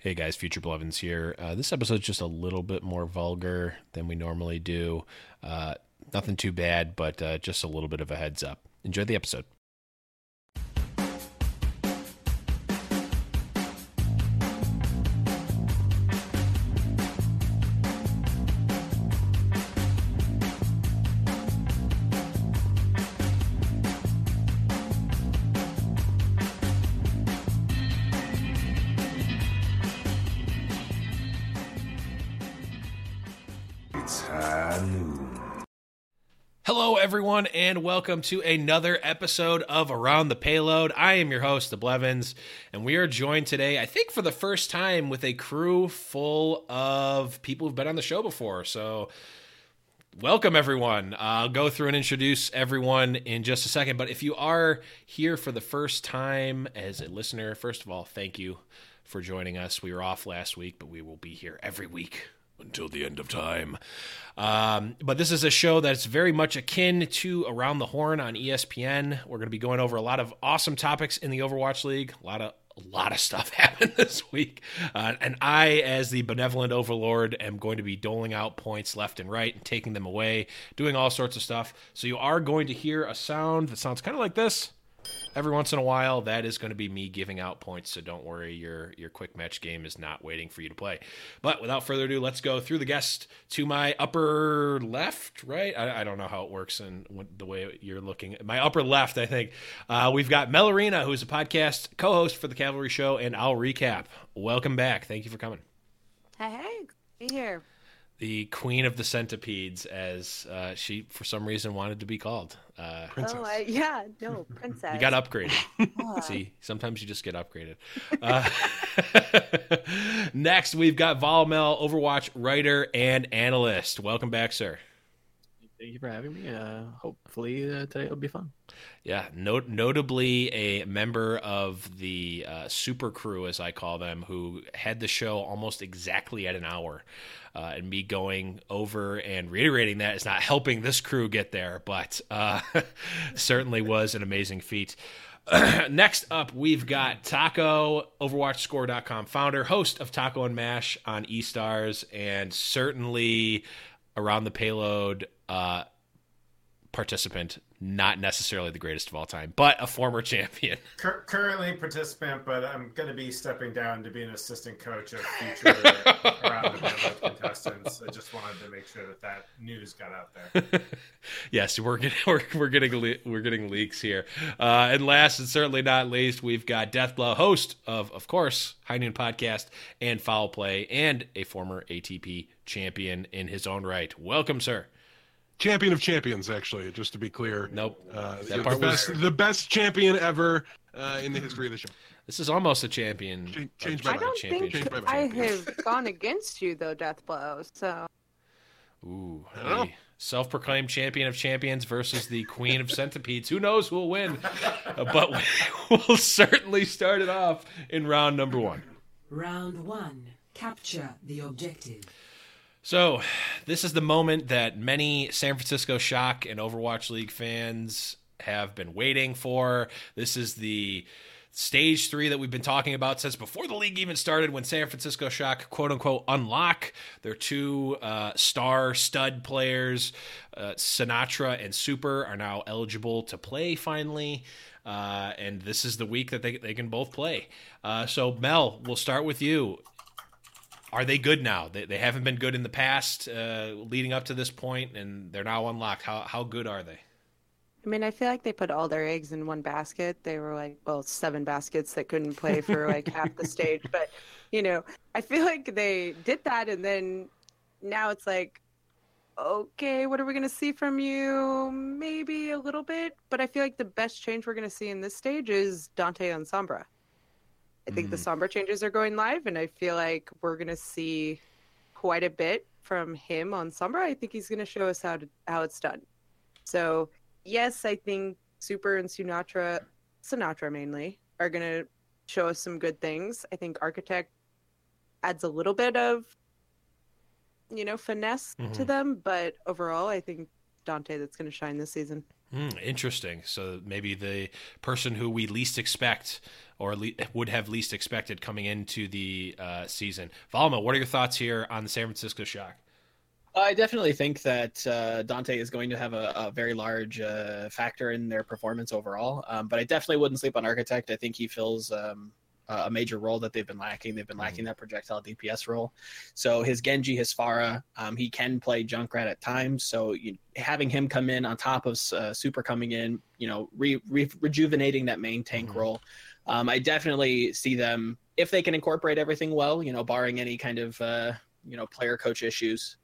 Hey guys, Future Blevins here. Uh, this episode's just a little bit more vulgar than we normally do. Uh, nothing too bad, but uh, just a little bit of a heads up. Enjoy the episode. And welcome to another episode of Around the Payload. I am your host, The Blevins, and we are joined today, I think for the first time, with a crew full of people who've been on the show before. So, welcome, everyone. I'll go through and introduce everyone in just a second. But if you are here for the first time as a listener, first of all, thank you for joining us. We were off last week, but we will be here every week until the end of time. Um, but this is a show that's very much akin to Around the Horn on ESPN. We're going to be going over a lot of awesome topics in the Overwatch League. A lot of a lot of stuff happened this week, uh, and I, as the benevolent overlord, am going to be doling out points left and right and taking them away, doing all sorts of stuff. So you are going to hear a sound that sounds kind of like this every once in a while that is going to be me giving out points so don't worry your your quick match game is not waiting for you to play. But without further ado let's go through the guest to my upper left right? I, I don't know how it works and the way you're looking. My upper left i think. Uh, we've got mel arena who's a podcast co-host for the cavalry show and i'll recap. Welcome back. Thank you for coming. Hey hey. Be here the queen of the centipedes, as uh, she for some reason wanted to be called. Uh, princess. Oh, I, yeah, no, princess. You got upgraded. See, sometimes you just get upgraded. Uh, next, we've got Volamel, Overwatch writer and analyst. Welcome back, sir. Thank you for having me. Uh, hopefully uh, today will be fun. Yeah, not- notably a member of the uh, super crew, as I call them, who had the show almost exactly at an hour. Uh, and me going over and reiterating that is not helping this crew get there, but uh, certainly was an amazing feat. Next up, we've got Taco, OverwatchScore.com founder, host of Taco and Mash on eStars, and certainly around the payload uh, participant not necessarily the greatest of all time, but a former champion. Cur- currently participant, but I'm going to be stepping down to be an assistant coach of future around the contestants. I just wanted to make sure that that news got out there. yes, we're getting we're, we're getting le- we're getting leaks here. Uh, and last and certainly not least, we've got Deathblow, host of of course High Noon Podcast and Foul Play, and a former ATP champion in his own right. Welcome, sir champion of champions, actually, just to be clear. Nope. Uh, the, best, was... the best champion ever uh, in the history of the show. This is almost a champion. Ch- change my I don't think I have gone against you though, Deathblow. So. Ooh, self-proclaimed champion of champions versus the queen of centipedes. Who knows who will win? But we'll certainly start it off in round number one. Round one. Capture the objective. So, this is the moment that many San Francisco Shock and Overwatch League fans have been waiting for. This is the stage three that we've been talking about since before the league even started when San Francisco Shock, quote unquote, unlock their two uh, star stud players. Uh, Sinatraa and Super are now eligible to play finally. Uh, and this is the week that they, they can both play. Uh, so, Mel, we'll start with you are they good now? They, they haven't been good in the past, uh, leading up to this point, and they're now unlocked. How how good are they? I mean, I feel like they put all their eggs in one basket. They were like, well, seven baskets that couldn't play for like half the stage. But you know, I feel like they did that, and then now it's like, okay, what are we gonna see from you? Maybe a little bit, but I feel like the best change we're gonna see in this stage is Danteh and Sombra. I think mm. the Sombra changes are going live, and I feel like we're going to see quite a bit from him on Sombra. I think he's going to show us how to, how it's done. So yes, I think Super and Sinatraa, Sinatraa mainly, are going to show us some good things. I think Architect adds a little bit of, you know, finesse mm-hmm. to them, but overall, I think Danteh that's going to shine this season. Mm, interesting. So maybe the person who we least expect or le- would have least expected coming into the uh, season. Valma, what are your thoughts here on the San Francisco Shock? I definitely think that uh, Danteh is going to have a, a very large uh, factor in their performance overall. Um, but I definitely wouldn't sleep on Architect. I think he fills um, a major role that they've been lacking. They've been lacking that projectile DPS role. So his Genji, his Pharah, um, he can play Junkrat at times. So you, having him come in on top of uh, Super coming in, you know, re, re, rejuvenating that main tank Mhm. role. Um, I definitely see them if they can incorporate everything well, you know, barring any kind of uh, you know player coach issues.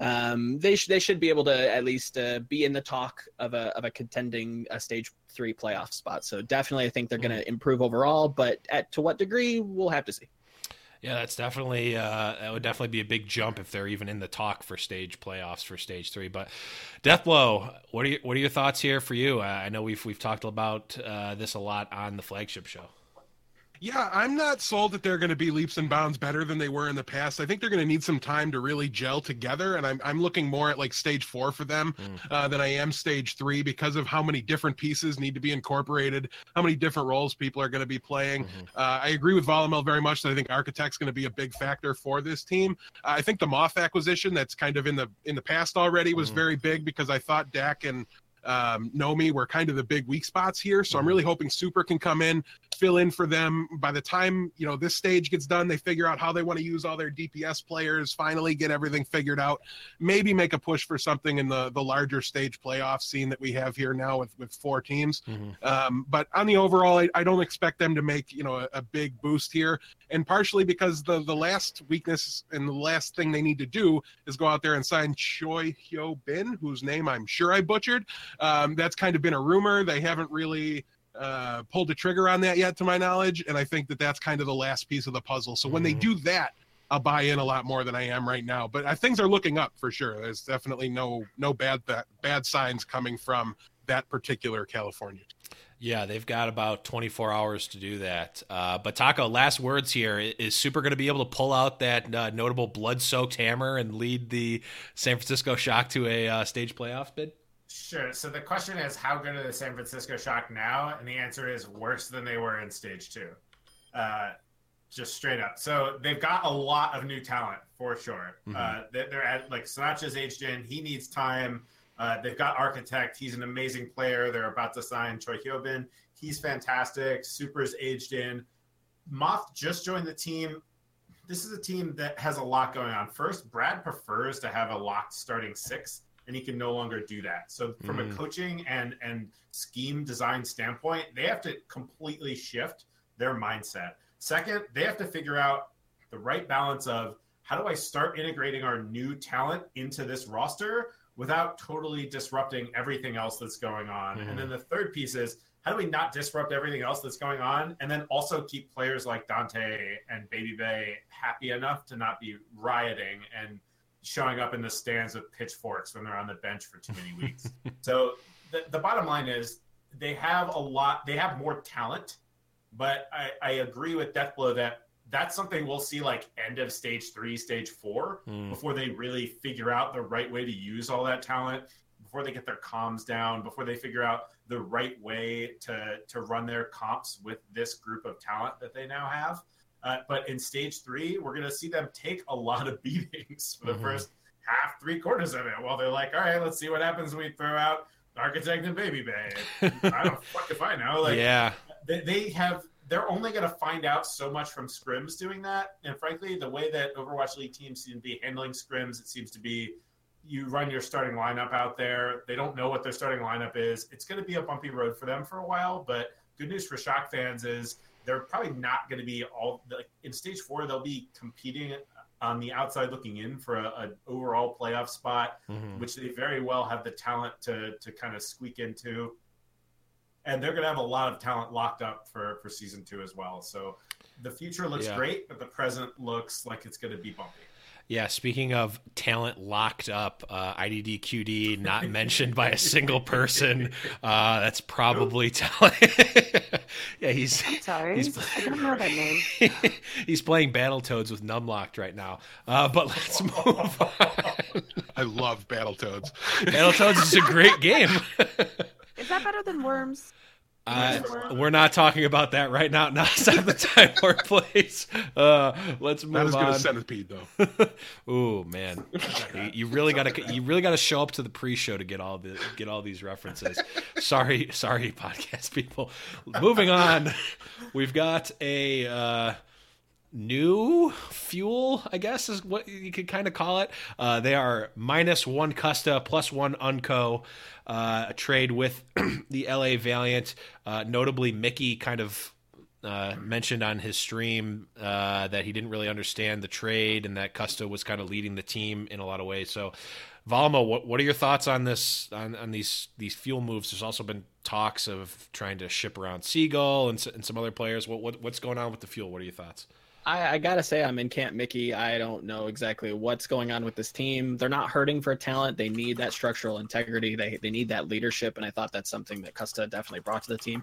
Um, they sh- they should be able to at least uh, be in the talk of a of a contending a stage three playoff spot. So definitely, I think they're going to improve overall, but at to what degree, we'll have to see. Yeah, that's definitely uh, that would definitely be a big jump if they're even in the talk for stage playoffs for stage three. But Deathblow, what are your, what are your thoughts here for you? Uh, I know we've we've talked about uh, this a lot on the flagship show. Yeah, I'm not sold that they're going to be leaps and bounds better than they were in the past. I think they're going to need some time to really gel together, and I'm I'm looking more at like stage four for them Mm. uh, than I am stage three because of how many different pieces need to be incorporated, how many different roles people are going to be playing. Mhm. Uh, I agree with Volamel very much that I think Architect's going to be a big factor for this team. Uh, I think the Moth acquisition that's kind of in the in the past already was Mhm. very big because I thought Dhak and um, Nomy were kind of the big weak spots here. So I'm Mhm. really hoping Super can come in, fill in for them. By the time you know this stage gets done, they figure out how they want to use all their DPS players. Finally, get everything figured out. Maybe make a push for something in the the larger stage playoff scene that we have here now with with four teams. Mhm. Um, but on the overall, I, I don't expect them to make you know a, a big boost here, and partially because the the last weakness and the last thing they need to do is go out there and sign Choi Hyo Bin, whose name I'm sure I butchered. Um, that's kind of been a rumor. They haven't really uh, pulled the trigger on that yet, to my knowledge, and I think that that's kind of the last piece of the puzzle. So when they Mhm. do that. I'll buy in a lot more than I am right now, but uh, things are looking up for sure. There's definitely no no bad th- bad signs coming from that particular California. Yeah, they've got about 24 hours to do that. Uh, but Taco, last words here: is Super going to be able to pull out that uh, notable blood-soaked hammer and lead the San Francisco Shock to a uh, stage playoff bid? Sure. So the question is, how good are the San Francisco Shock now? And the answer is worse than they were in stage two. Uh, just straight up. So they've got a lot of new talent for sure. Mhm. Uh, they- they're at like Sriracha's aged in. He needs time. Uh, they've got Architect. He's an amazing player. They're about to sign Choi Hyobin. He's fantastic. Super's aged in. Moth just joined the team. This is a team that has a lot going on. First, Brad prefers to have a locked starting six, and he can no longer do that. So, from Mm. a coaching and and scheme design standpoint, they have to completely shift their mindset. Second, they have to figure out the right balance of how do I start integrating our new talent into this roster without totally disrupting everything else that's going on. Mhm. And then the third piece is how do we not disrupt everything else that's going on and then also keep players like Danteh and Baby Bay happy enough to not be rioting and showing up in the stands with pitchforks when they're on the bench for too many weeks. so the, the bottom line is they have a lot they have more talent but I, I agree with Deathblow that that's something we'll see like end of stage three, stage four, Mm. before they really figure out the right way to use all that talent, before they get their comms down, before they figure out the right way to to run their comps with this group of talent that they now have. Uh, but in stage three, we're going to see them take a lot of beatings for the Mhm. first half, three quarters of it. While they're like, all right, let's see what happens when we throw out Architect and Baby Bay. I don't fuck if I know. Like, yeah, they, they have they're only going to find out so much from scrims doing that and frankly the way that overwatch league teams seem to be handling scrims it seems to be you run your starting lineup out there they don't know what their starting lineup is it's going to be a bumpy road for them for a while but good news for shock fans is they're probably not going to be all like in stage four they'll be competing on the outside looking in for a, an overall playoff spot Mhm. which they very well have the talent to to kind of squeak into. And they're going to have a lot of talent locked up for for season two as well. So the future looks Yeah. great, but the present looks like it's going to be bumpy. yeah. Speaking of talent locked up, uh, IDDQD not mentioned by a single person. Uh, that's probably talent. Yeah, he's I'm sorry. He's- I don't know that name. he's playing Battletoads with Numlocked right now. Uh, but let's move on. I love Battletoads. Battletoads is a great game. Is that better than Worms? Uh, we're not talking about that right now. Not not the time or place. Uh, let's move Not as good on. as Centipede though. Ooh man, you, you really got to you really got to show up to the pre-show to get all the get all these references. sorry, sorry, podcast people. Moving on, we've got a uh, new fuel, I guess is what you could kind of call it. Uh, they are minus one Custa, plus one uNKOE. Uh, a trade with the LA Valiant, uh, notably Mickie kind of uh, mentioned on his stream uh, that he didn't really understand the trade and that Custa was kind of leading the team in a lot of ways. So, Valma, what what are your thoughts on this on, on these these fuel moves? There's also been talks of trying to ship around Seagull and, and some other players. What, what what's going on with the fuel? What are your thoughts? I, I gotta say, I'm in Camp Mickie. I don't know exactly what's going on with this team. They're not hurting for talent. They need that structural integrity. They they need that leadership, and I thought that's something that Custa definitely brought to the team.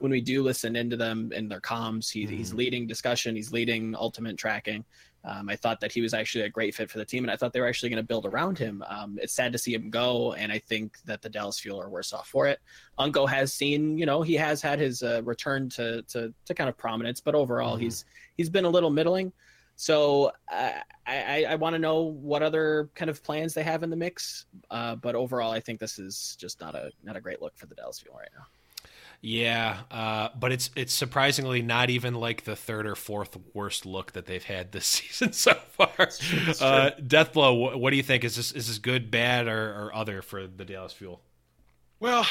When we do listen into them in their comms, he, he's mm-hmm. leading discussion. He's leading ultimate tracking. Um, I thought that he was actually a great fit for the team, and I thought they were actually going to build around him. Um, it's sad to see him go, and I think that the Dallas Fuel are worse off for it. uNKOE has seen, you know, he has had his uh, return to, to to kind of prominence, but overall, Mhm. he's he's been a little middling. So uh, I, I, I want to know what other kind of plans they have in the mix. Uh, but overall, I think this is just not a not a great look for the Dallas Fuel right now. Yeah, uh, but it's it's surprisingly not even like the third or fourth worst look that they've had this season so far. Uh, Deathblow, what, what do you think? Is this is this good, bad, or, or other for the Dallas Fuel? Well,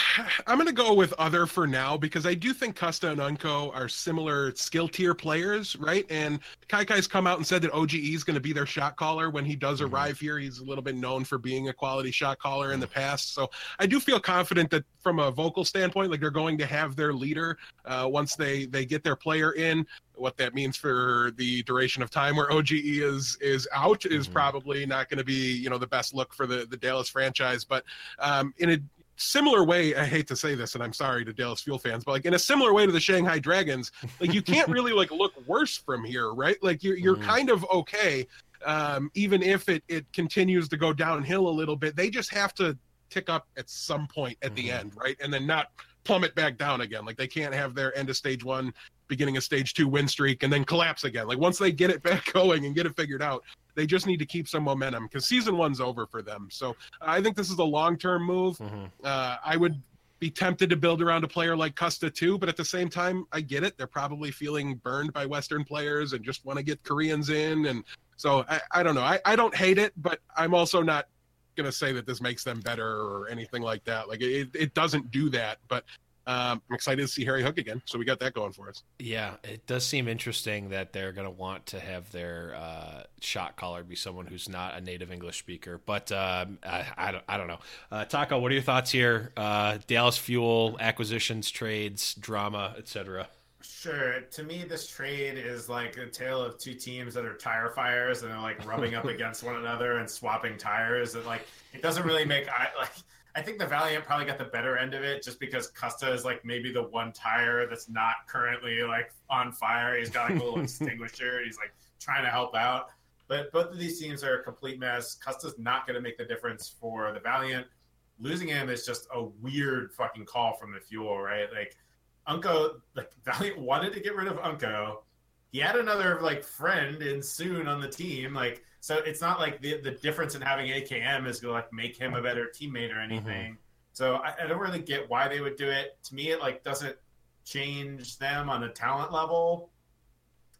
I'm going to go with other for now because I do think Custa and uNKOE are similar skill tier players, right? And Kai Kai's come out and said that OGE is going to be their shot caller when he does Mhm. arrive here. He's a little bit known for being a quality shot caller in the past. So I do feel confident that from a vocal standpoint, like they're going to have their leader uh, once they they get their player in. What that means for the duration of time where OGE is is out is Mhm. probably not going to be you know the best look for the the Dallas franchise. But um, in a similar way, I hate to say this, and I'm sorry to Dallas Fuel fans, but like in a similar way to the Shanghai Dragons, like you can't really like look worse from here, right? Like you're you're Mhm. kind of okay, um, even if it it continues to go downhill a little bit. They just have to tick up at some point at the Mhm. end, right, and then not plummet back down again. Like they can't have their end of stage one, beginning of stage two win streak, and then collapse again. Like once they get it back going and get it figured out, they just need to keep some momentum because season one's over for them. So I think this is a long term move. Mhm. Uh, I would be tempted to build around a player like Custa too, but at the same time, I get it. They're probably feeling burned by Western players and just want to get Koreans in. And so I, I don't know. I, I don't hate it, but I'm also not going to say that this makes them better or anything like that. Like it, it doesn't do that, but um, I'm excited to see Harry Hook again. So we got that going for us. Yeah, it does seem interesting that they're going to want to have their uh, shot caller be someone who's not a native English speaker. But um, I, I, don't, I don't know. Uh, Taco, what are your thoughts here? Uh, Dallas Fuel, acquisitions, trades, drama, etc. Sure. To me, this trade is like a tale of two teams that are tire fires and they're like rubbing up against one another and swapping tires. And like, it doesn't really make I like. I think the Valiant probably got the better end of it just because Custa is like maybe the one tire that's not currently like on fire. He's got like a little extinguisher. He's like trying to help out. But both of these teams are a complete mess. Custa's not going to make the difference for the Valiant. Losing him is just a weird fucking call from the fuel, right? Like uNKOE, like Valiant wanted to get rid of uNKOE. He had another like friend in Soon on the team, like so. It's not like the the difference in having AKM is gonna like make him a better teammate or mm-hmm. anything. So I, I don't really get why they would do it. To me, it like doesn't change them on a talent level.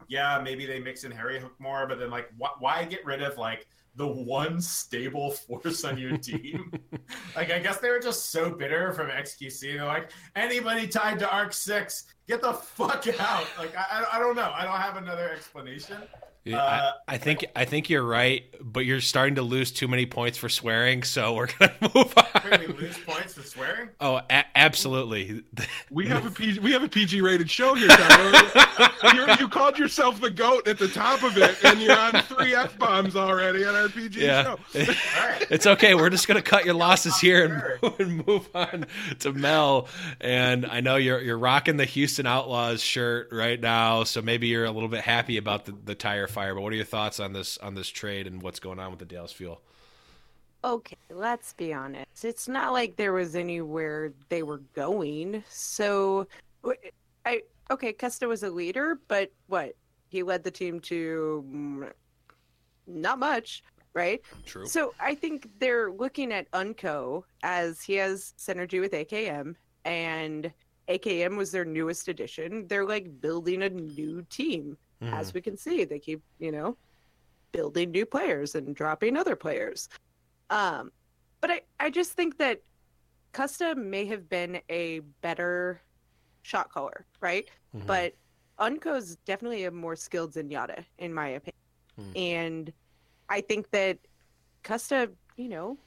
Yeah, maybe they mix in Harry Hook more, but then like, wh- why get rid of like the one stable force on your team? like, I guess they were just so bitter from XQC. They're like, anybody tied to Arc Six, get the fuck out. Like, I- I don't know. I don't have another explanation. Yeah, Uh, I, I think I think you're right, but you're starting to lose too many points for swearing, so we're gonna move on. we on. lose points for swearing. Oh, a- absolutely. We have a PG, we have a PG rated show here. You're, you called yourself the goat at the top of it, and you're on three f bombs already on our PG yeah, show. All right. it's okay. We're just gonna cut your losses here and, and move on to Mel. And I know you're you're rocking the Houston Outlaws shirt right now, so maybe you're a little bit happy about the, the tire fire. But what are your thoughts on this on this trade and what's going on with the Dallas Fuel? okay, let's be honest. It's not like there was anywhere they were going. So, I okay, Custa was a leader, but what? He led the team to mm, not much, right? True. So I think they're looking at uNKOE as he has synergy with AKM, and AKM was their newest addition. They're like building a new team, Mhm. as we can see. They keep, you know, building new players and dropping other players. Um, but I, I just think that Custa may have been a better shot caller, right? Mhm. But uNKOE's definitely a more skilled Zenyatta, in my opinion. Hmm. And I think that Custa, you know,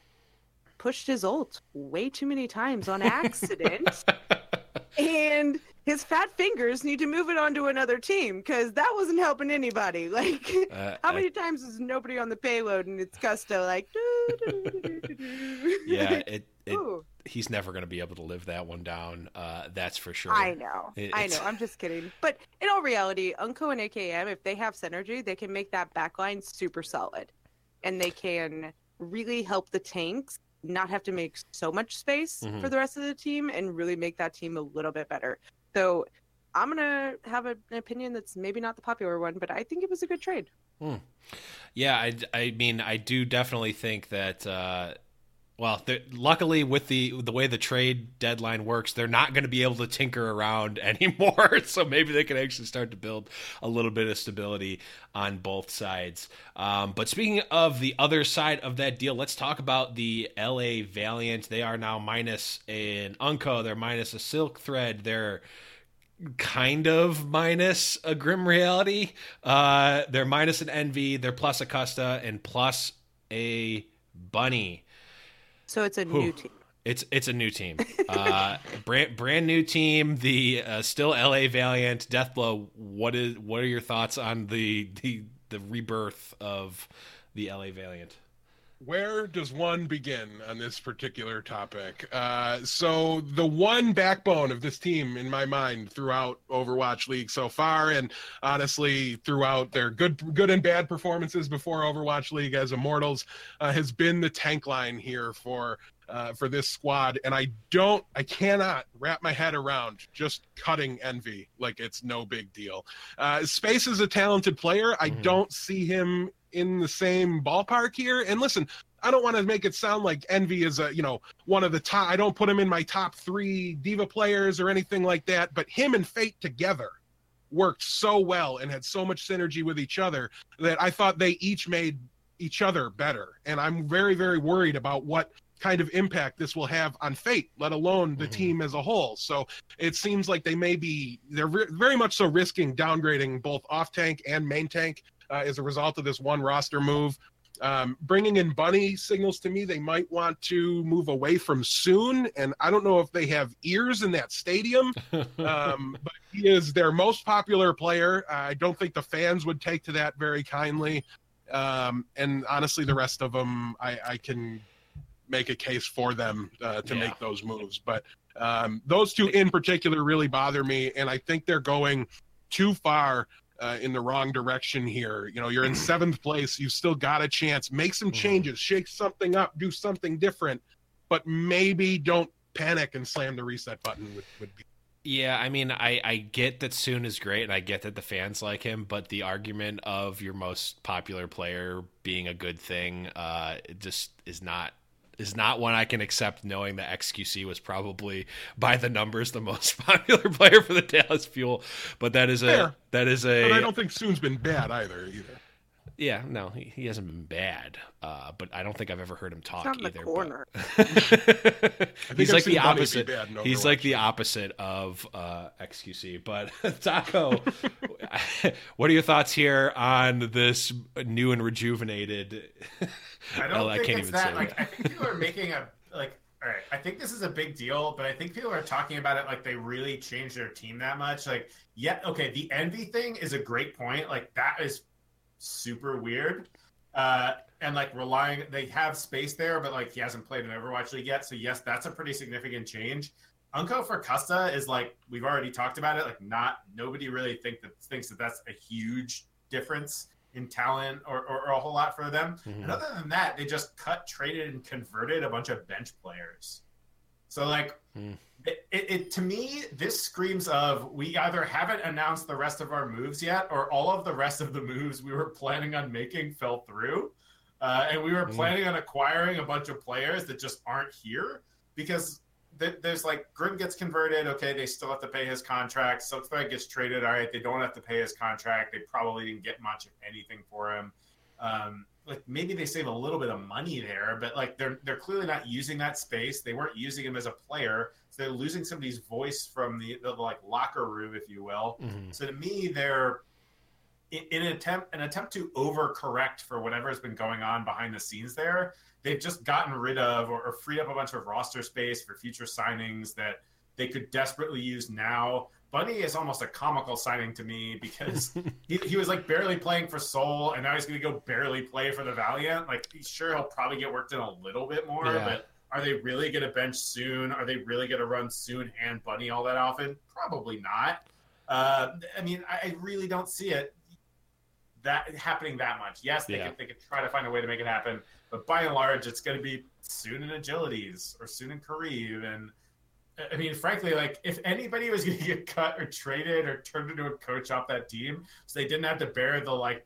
pushed his ult way too many times on accident. And his fat fingers need to move it onto another team because that wasn't helping anybody. Like, Uh, how many times is nobody on the payload and it's Custa like, yeah, it, it he's never going to be able to live that one down. Uh, that's for sure. I know. It- I know. I'm just kidding. But in all reality, uNKOE and AKM, if they have synergy, they can make that backline super solid. And they can really help the tanks not have to make so much space Mhm. for the rest of the team and really make that team a little bit better. So I'm going to have an opinion that's maybe not the popular one, but I think it was a good trade. Yeah, I, I mean, I do definitely think that. Uh, well, luckily, with the the way the trade deadline works, they're not going to be able to tinker around anymore. so maybe they can actually start to build a little bit of stability on both sides. Um, but speaking of the other side of that deal, let's talk about the LA Valiant. They are now minus an uNKOE. They're minus a Silk Thread. They're kind of minus a grim reality. Uh, they're minus an envy. They're plus a Custa and plus a bunny. So it's a Whew. new team. It's it's a new team, uh, brand brand new team. The uh, still LA Valiant Deathblow. What is what are your thoughts on the the the rebirth of the LA Valiant? Where does one begin on this particular topic? Uh, so the one backbone of this team, in my mind, throughout Overwatch League so far, and honestly throughout their good, good and bad performances before Overwatch League as Immortals, uh, has been the tank line here for. Uh, for this squad, and I don't, I cannot wrap my head around just cutting Envy like it's no big deal. Uh, Space is a talented player. I Mhm. don't see him in the same ballpark here. And listen, I don't want to make it sound like Envy is a, you know, one of the top. I don't put him in my top three D.Va players or anything like that. But him and Fate together worked so well and had so much synergy with each other that I thought they each made each other better. And I'm very, very worried about what kind of impact this will have on Fate, let alone the Mhm. team as a whole. So it seems like they may be, they're ve- very much so risking downgrading both off tank and main tank uh, as a result of this one roster move. Um, bringing in Bunny signals to me they might want to move away from soon, and I don't know if they have ears in that stadium. Um, but he is their most popular player. I don't think the fans would take to that very kindly. Um, and honestly, the rest of them, I, I can make a case for them uh, to Yeah. make those moves. But um, those two in particular really bother me, and I think they're going too far uh, in the wrong direction here. You know, you're in seventh place. You've still got a chance. Make some Mhm. changes, shake something up, do something different, but maybe don't panic and slam the reset button. Would, would be Yeah, I mean, I, I get that Soon is great, and I get that the fans like him, but the argument of your most popular player being a good thing, uh, just is not is not one I can accept. Knowing that XQC was probably by the numbers the most popular player for the Dallas Fuel, but that is a Fair. that is But I a don't think Soon's been bad either. Either. Yeah no he, he hasn't been bad, uh, but I don't think I've ever heard him talk It's not in the either. corner. but- he's I've like the opposite. bad in He's like the opposite of uh, XQC. But Taco, what are your thoughts here on this new and rejuvenated? I don't Well, I think can't it's even that. say Like, that. I think people are making a like. All right, I think this is a big deal, but I think people are talking about it like they really changed their team that much. Like, yeah, okay, the envy thing is a great point. Like, that is super weird. Uh, and like relying, they have space there, but like he hasn't played in Overwatch League yet. So yes, that's a pretty significant change. uNKOE for Custa is like we've already talked about it. Like, not nobody really think that thinks that that's a huge difference in talent or, or, or a whole lot for them. Mhm. And other than that, they just cut, traded, and converted a bunch of bench players. So like, Hmm. It, it, it to me, this screams of we either haven't announced the rest of our moves yet, or all of the rest of the moves we were planning on making fell through, uh, and we were Hmm. planning on acquiring a bunch of players that just aren't here because th- there's like Grim gets converted. Okay, they still have to pay his contract. Silkthread gets traded. All right, they don't have to pay his contract. They probably didn't get much of anything for him. Um, like maybe they save a little bit of money there, but like they're they're clearly not using that space. They weren't using him as a player, they're losing somebody's voice from the, the like locker room, if you will. Mhm. So to me, they're in in an attempt an attempt to overcorrect for whatever has been going on behind the scenes there. They've just gotten rid of or, or freed up a bunch of roster space for future signings that they could desperately use now. Bunny is almost a comical signing to me because he, he was like barely playing for Seoul, and now he's going to go barely play for the Valiant. Like, he's sure he'll probably get worked in a little bit more, Yeah. but are they really going to bench soon? Are they really going to run soon and Bunny all that often? Probably not. Uh, I mean, I, I really don't see it that happening that much. Yes, they Yeah. could they could try to find a way to make it happen, but by and large, it's going to be soon in agilities or soon in KariV. And I mean, frankly, like if anybody was going to get cut or traded or turned into a coach off that team, so they didn't have to bear the like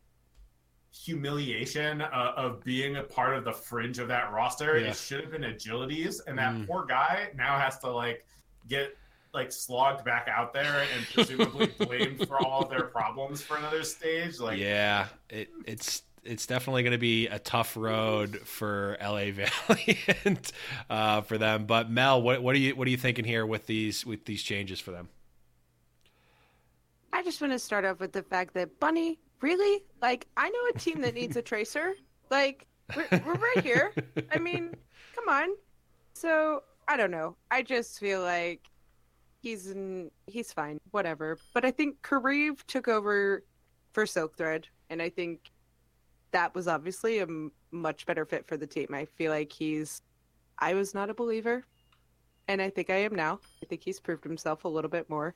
humiliation uh, of being a part of the fringe of that roster, Yeah. it should have been agilities. And that Mm. poor guy now has to like get like slogged back out there and presumably blamed for all of their problems for another stage. Like, yeah, it, it's it's definitely going to be a tough road for LA Valiant uh, for them. But Mel, what what are you what are you thinking here with these with these changes for them? I just want to start off with the fact that Bunny, really? Like, I know a team that needs a tracer. Like, we're, we're right here. I mean, come on. So I don't know. I just feel like he's in, he's fine, whatever. But I think KariV took over for Silk Thread, and I think that was obviously a m- much better fit for the team. I feel like he's. I was not a believer, and I think I am now. I think he's proved himself a little bit more.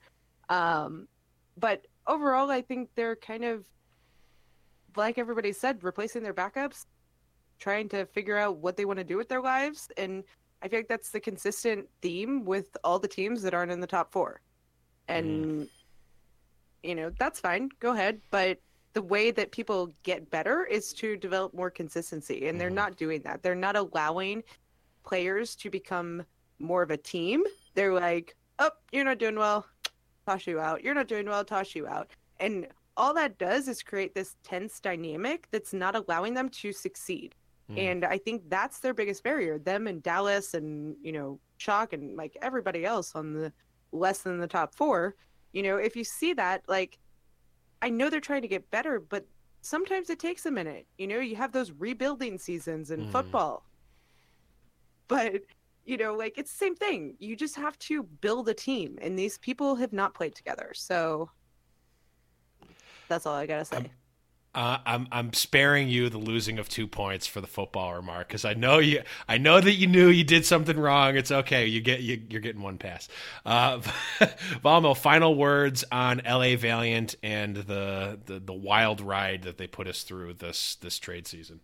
Um, but overall, I think they're kind of like everybody said, replacing their backups, trying to figure out what they want to do with their lives, and I feel like that's the consistent theme with all the teams that aren't in the top four. And you know, that's fine. Go ahead, but the way that people get better is to develop more consistency, and they're Mhm. not doing that. They're not allowing players to become more of a team. They're like, "Oh, you're not doing well. Toss you out. You're not doing well. Toss you out." And all that does is create this tense dynamic that's not allowing them to succeed. Mm. And I think that's their biggest barrier. Them and Dallas and, you know, Chalk and like everybody else on the less than the top four. You know, if you see that, like, I know they're trying to get better, but sometimes it takes a minute. You know, you have those rebuilding seasons in Mhm. football. But, you know, like it's the same thing. You just have to build a team, and these people have not played together. So that's all I got to say. Um, Uh, I'm I'm sparing you the losing of two points for the football remark because I know you I know that you knew you did something wrong. It's okay. You get you, you're getting one pass. Uh, Valmo, final words on L.A. Valiant and the, the the wild ride that they put us through this this trade season.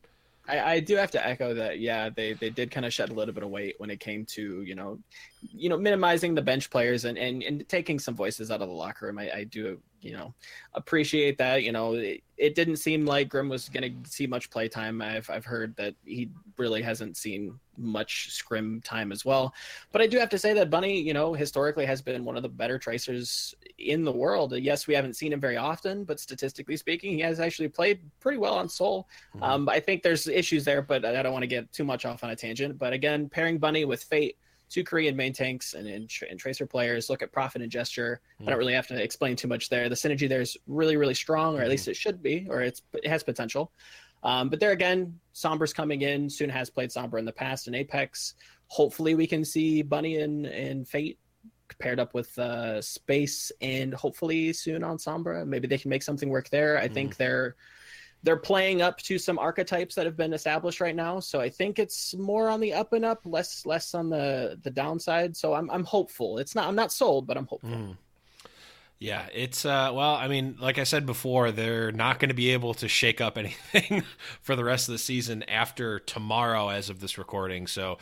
I, I do have to echo that. Yeah, they, they did kind of shed a little bit of weight when it came to you know, you know, minimizing the bench players and and, and taking some voices out of the locker room. I, I do you know appreciate that. You know, it, it didn't seem like Grim was going to see much play time. I've I've heard that he really hasn't seen much scrim time as well. But I do have to say that Bunny, you know, historically has been one of the better tracers in the world. Yes, we haven't seen him very often, but statistically speaking, he has actually played pretty well on Seoul. Mhm. Um, I think there's issues there, but I don't want to get too much off on a tangent. But again, pairing Bunny with Fate, two Korean main tanks and, and, and Tracer players, look at Profit and Gesture. I don't really have to explain too much there. The synergy there is really, really strong, or at least it should be, or it's it has potential. Um, but there again, Sombra's coming in. Soon has played Sombra in the past in Apex. Hopefully, we can see Bunny and, and Fate paired up with uh, Space, and hopefully soon on Sombra. Maybe they can make something work there. I think they're they're playing up to some archetypes that have been established right now. So I think it's more on the up and up, less less on the the downside. So I'm I'm hopeful. It's not I'm not sold, but I'm hopeful. Mm. Yeah, it's uh well, I mean, like I said before, they're not going to be able to shake up anything for the rest of the season after tomorrow as of this recording. So,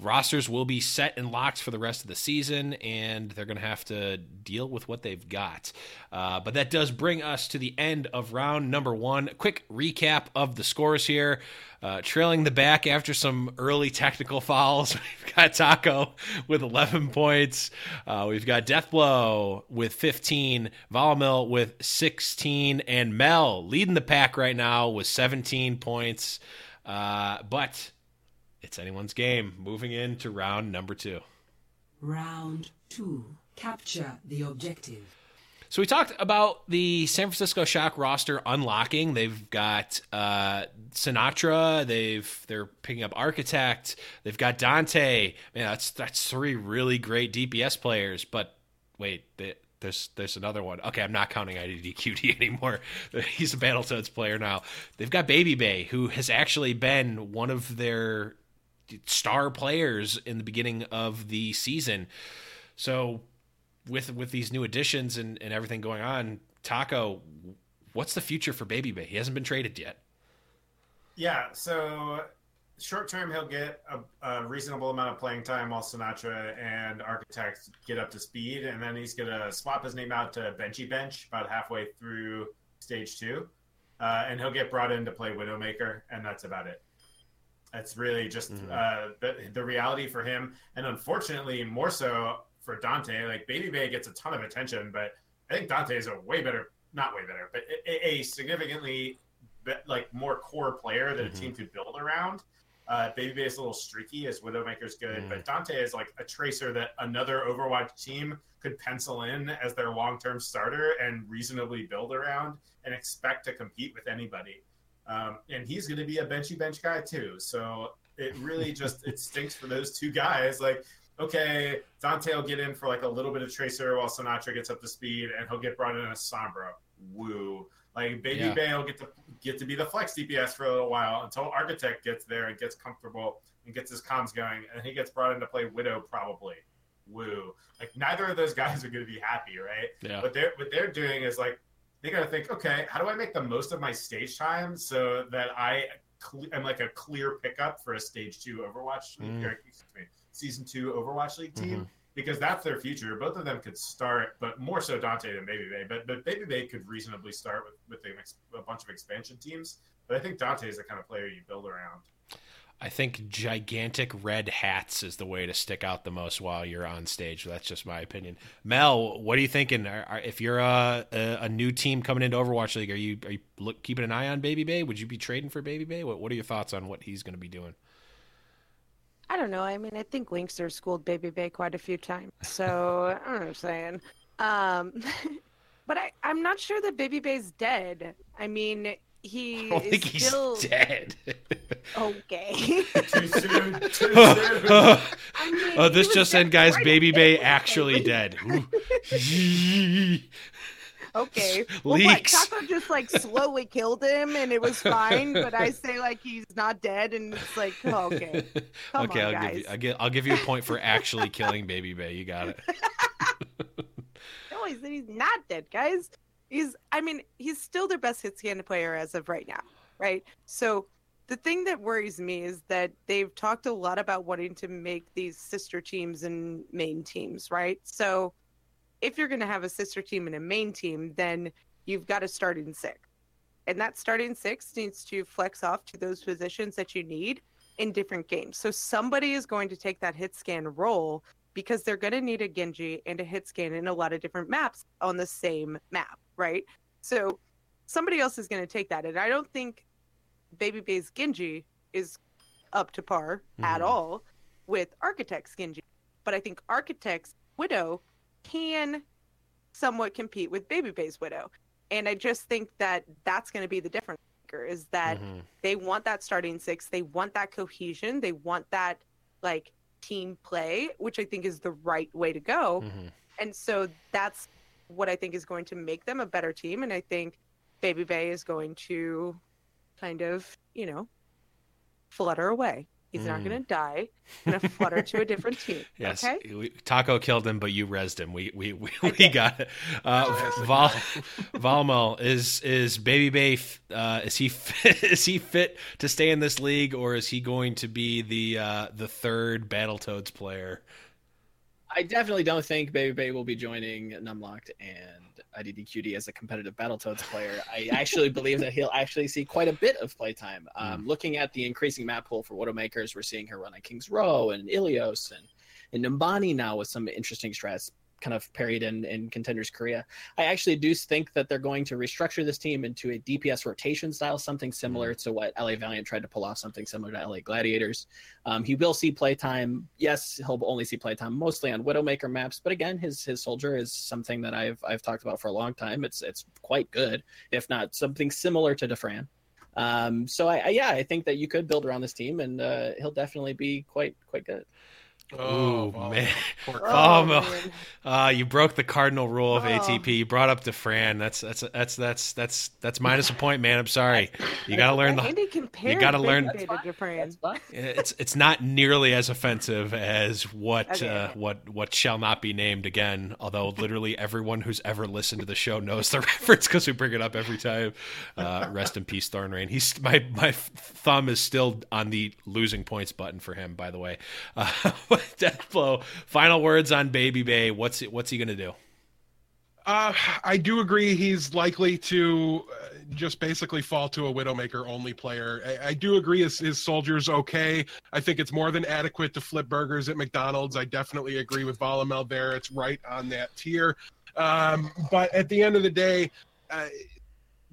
rosters will be set and locked for the rest of the season and they're going to have to deal with what they've got. Uh, but that does bring us to the end of round number 1. Quick recap of the scores here. Uh, trailing the back after some early technical fouls, we've got Taco with 11 points. Uh, we've got Deathblow with 15, Volamel with 16, and Mel leading the pack right now with 17 points. Uh, but it's anyone's game. Moving into round number two. Round two. Capture the objective. So we talked about the San Francisco Shock roster unlocking. They've got uh, Sinatraa. They've they're picking up Architect. They've got Danteh. Man, that's that's three really great DPS players. But wait, they, there's there's another one. Okay, I'm not counting IDDQD anymore. He's a Battletoads player now. They've got Baby Bay, who has actually been one of their star players in the beginning of the season. So with with these new additions and, and everything going on, Taco, what's the future for Baby Bay? He hasn't been traded yet. Yeah, so short term he'll get a, a, reasonable amount of playing time while Sinatraa and Architect get up to speed, and then he's gonna swap his name out to Benchy Bench about halfway through stage two, uh, and he'll get brought in to play Widowmaker, and that's about it. That's really just mm-hmm. uh, the, the reality for him, and unfortunately, more so for Danteh. Like Baby Bay gets a ton of attention, but I think Danteh is a way better, not way better, but a, a significantly be, like more core player that mm-hmm. a team could build around. Uh, Baby Bay is a little streaky as Widowmaker's good, mm. but Danteh is like a tracer that another Overwatch team could pencil in as their long term starter and reasonably build around and expect to compete with anybody. Um, and he's going to be a benchy bench guy too. So it really just it stinks for those two guys. Like okay, Danteh will get in for like a little bit of Tracer while Sinatraa gets up to speed, and he'll get brought in as Sombra. Woo. Like Baby yeah. Bay will get to get to be the flex DPS for a little while until Architect gets there and gets comfortable and gets his comms going, and he gets brought in to play Widow probably. Woo. Like neither of those guys are going to be happy, right? Yeah. What they're what they're doing is like they got to think, okay, how do I make the most of my stage time so that I am like a clear pickup for a stage two Overwatch? Mm. Excuse me, season two Overwatch League team. Mm-hmm. Because that's their future. Both of them could start, but more so Danteh than Baby Bay. But but Baby Bay could reasonably start with with a, a bunch of expansion teams. But I think Danteh is the kind of player you build around. I think gigantic red hats is the way to stick out the most while you're on stage. That's just my opinion. Mel, what are you thinking? Are, are, if you're a, a, a, new team coming into Overwatch League, are you are you look, keeping an eye on Baby Bay? Would you be trading for Baby Bay? What What are your thoughts on what he's going to be doing? I don't know. I mean, I think Linkster schooled Baby Bay quite a few times. So I don't know what I'm saying. Um, but I, I'm not sure that Baby Bay's dead. I mean, he I don't think still... he's dead. okay. too soon. Too soon. I mean, oh, this just said, guys. Baby Bay actually dead. Okay. Oh well, Leaks. What, Taco just like slowly killed him and it was fine, but I say like he's not dead and it's like, oh, okay. Come okay, on, I'll guys. give you I'll give, I'll give you a point for actually killing Baby Bay. You got it. no, he said he's not dead, guys. He's I mean, he's still their best hit scan player as of right now. Right? So the thing that worries me is that they've talked a lot about wanting to make these sister teams and main teams, right? So if you're going to have a sister team and a main team, then you've got to start in six. And that starting six needs to flex off to those positions that you need in different games. So somebody is going to take that hit scan role because they're going to need a Genji and a hit scan in a lot of different maps on the same map, right? So somebody else is going to take that. And I don't think Baby Bay's Genji is up to par mm-hmm. at all with Architect's Genji. But I think Architect's Widow can somewhat compete with Baby Bay's Widow. And I just think that that's going to be the difference is that mm-hmm. they want that starting six, they want that cohesion, they want that like team play, which I think is the right way to go. Mm-hmm. And so that's what I think is going to make them a better team. And I think Baby Bay is going to kind of, you know, flutter away He's not Mm. going to die. Going to flutter to a different team. Yes, Okay. we, Taco killed him, but you rezzed him. We we we, we got it. Uh, Vol Volamel is is Baby Bay. Uh, is he fit, is he fit to stay in this league, or is he going to be the uh, the third Battletoads player? I definitely don't think Baby Bay will be joining Numlocked and IDDQD as a competitive Battletoads player. I actually believe that he'll actually see quite a bit of playtime. Um, Looking at the increasing map pool for Widowmakers, we're seeing her run on King's Row and Ilios and, and Numbani now with some interesting strats kind of parried in, in Contenders Korea. I actually do think that they're going to restructure this team into a DPS rotation style, something similar to what LA Valiant tried to pull off, something similar to LA Gladiators. Um, he will see playtime. Yes, he'll only see playtime mostly on Widowmaker maps, but again, his his soldier is something that I've I've talked about for a long time. It's it's quite good, if not something similar to Dafran. Um, so I, I yeah, I think that you could build around this team, and uh, he'll definitely be quite quite good. Oh, Volamel. man. Poor Oh, no. man. Uh, you broke the cardinal rule of Oh. ATP. You brought up Dafran. That's that's that's that's that's that's minus a point, man. I'm sorry. You got to learn the. Andy compared gotta learn- Baby Bay to Dafran. fine. It's it's not nearly as offensive as what Okay. uh, what what shall not be named again. Although literally everyone who's ever listened to the show knows the reference because we bring it up every time. Uh, rest in peace, Thornrain. He's my my thumb is still on the losing points button for him. By the way, uh, Deathblow. Final words on Baby Bay. What's it, what's he gonna do? Uh, I do agree he's likely to uh, just basically fall to a Widowmaker only player. I, I do agree his, his soldier's okay. I think it's more than adequate to flip burgers at McDonald's. I definitely agree with Volamel there. It's right on that tier. Um, but at the end of the day, uh,